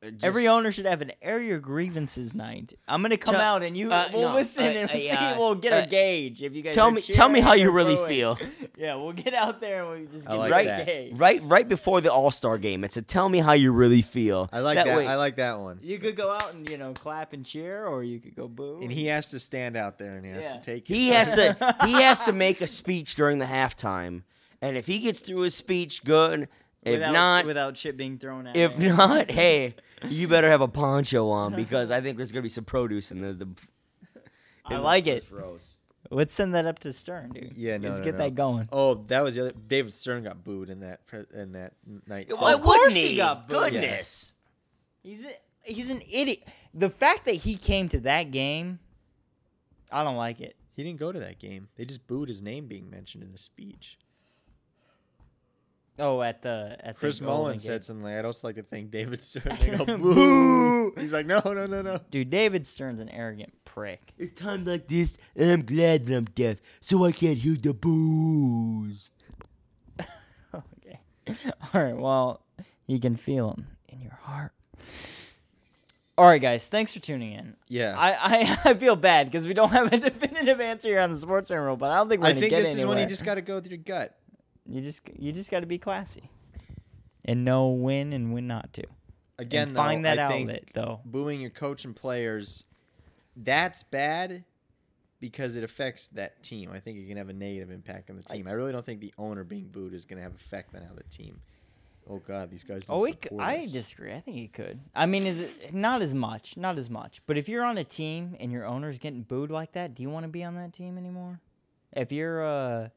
Just- Every owner should have an air your grievances night. I'm gonna come Tell- out and you uh, we'll no, listen uh, and uh, see. yeah, we'll get uh, a gauge if you guys tell me- tell me how you really booing. feel. Yeah, we'll get out there and we'll just get like right that. gauge. right right before the All Star game. It's a tell me how you really feel. I like that. way- I like that one. You could go out and you know clap and cheer, or you could go boo. And he has to stand out there and he has Yeah. to take. He it. has to he has to make a speech during the halftime, and if he gets through his speech, good. If without, not, without shit being thrown at. if him. not, hey, you better have a poncho on because I think there's gonna be some produce in those. The, I like it. rows. Let's send that up to Stern, dude. Yeah, no, Let's no, get no. that going. Oh, that was the other. David Stern got booed in that pre- in that night. too. Why Of course wouldn't he he? got booed. Goodness. He's a, he's an idiot. The fact that he came to that game, I don't like it. He didn't go to that game. They just booed his name being mentioned in a speech. Oh, at the at Chris the Mullin Golden said something like, "I don't like to thank David Stern." They go, boo. He's like, "No, no, no, no." Dude, David Stern's an arrogant prick. It's times like this, and I'm glad that I'm deaf, so I can't hear the boos. okay. All right. Well, you can feel them in your heart. All right, guys. Thanks for tuning in. Yeah. I I, I feel bad because we don't have a definitive answer here on the sports rule, but I don't think we're I gonna think get this is when you just got to go with your gut. You just you just got to be classy and know when and when not to. Again, and though, find that I outlet though. booing your coach and players, that's bad because it affects that team. I think it can have a negative impact on the team. I, really don't think the owner being booed is going to have effect on how the team. Oh God, these guys. Don't Oh, it, I disagree. I think he could. I mean, is it not as much? Not as much. But if you're on a team and your owner's getting booed like that, do you want to be on that team anymore? If you're a,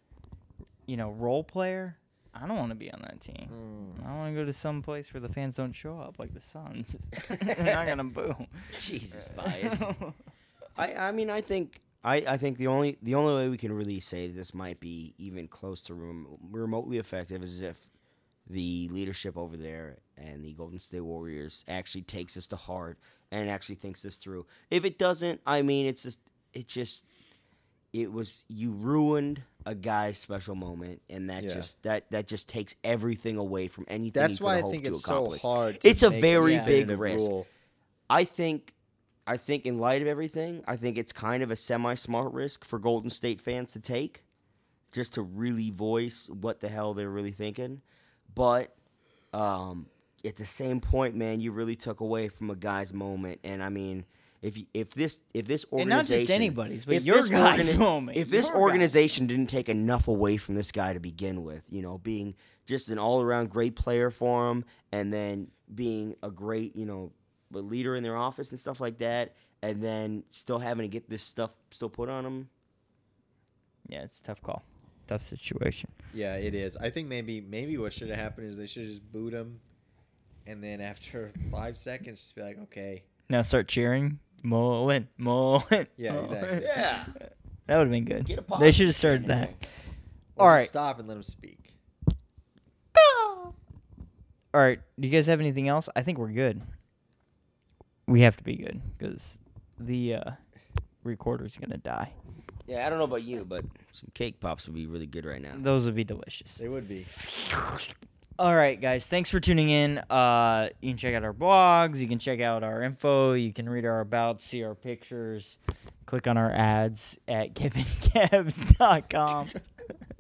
you know, role player, I don't want to be on that team. Hmm. I want to go to some place where the fans don't show up, like the Suns. They're not gonna boo. Jesus bias. I I mean I think I, I think the only the only way we can really say this might be even close to rem- remotely effective is if the leadership over there and the Golden State Warriors actually takes this to heart and actually thinks this through. If it doesn't, I mean it's just it just it was you ruined a guy's special moment and that Yeah. just that that just takes everything away from anything That's why I think it's to so hard. To It's a very big risk. rule. I think I think in light of everything, I think it's kind of a semi smart risk for Golden State fans to take just to really voice what the hell they're really thinking. But um, at the same point, man, you really took away from a guy's moment. And I mean, if if this if this And not organization, just anybody's, but your this guy's oh moment, if this your guy. organization didn't take enough away from this guy to begin with, you know, being just an all around great player for him, and then being a great, you know, a leader in their office and stuff like that, and then still having to get this stuff still put on him. Yeah, it's a tough call, tough situation. Yeah, it is. I think maybe maybe what should have happened is they should just boot him, and then after five seconds, just be like, okay, Now start cheering. Mullin, Mullin. Yeah, exactly. Yeah. That would have been good. Get a pop. They should have started that. or All just stop and let him speak. All right. Do you guys have anything else? I think we're good. We have to be good because the uh, recorder's gonna die. Yeah, I don't know about you, but some cake pops would be really good right now. Those would be delicious. They would be. All right, guys. Thanks for tuning in. Uh, you can check out our blogs. You can check out our info. You can read our about, see our pictures, click on our ads at kipandkev.com.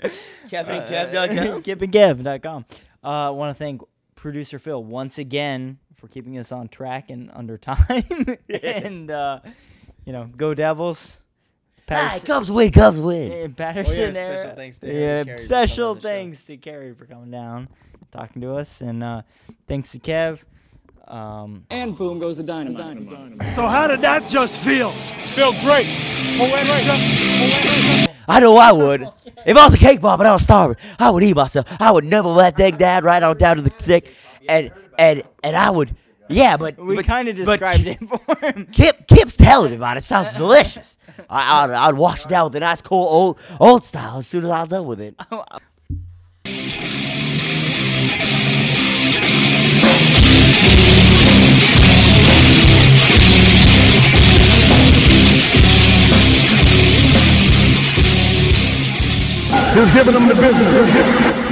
KevinandKev.com? kipandkev.com. Uh, I want to thank producer Phil once again for keeping us on track and under time. and, uh, you know, go Devils. Patterson- Cubs win, Cubs win. and Patterson special era. thanks to Harry yeah, Caray special coming show. thanks to Carrie for coming down, talking to us, and uh, thanks to Kev. Um, And boom goes the dynamite. So how did that just feel? Feel great. I know I would. If I was a cake pop and I was starving, I would eat myself. I would nibble that thing down right on down to the stick, and and and I would, yeah. But we kind of but described it for him. Kip Kip's telling me about it. Sounds delicious. I, I'd, I'd wash it down with a nice cold old old style as soon as I'm done with it. Who's giving them the business?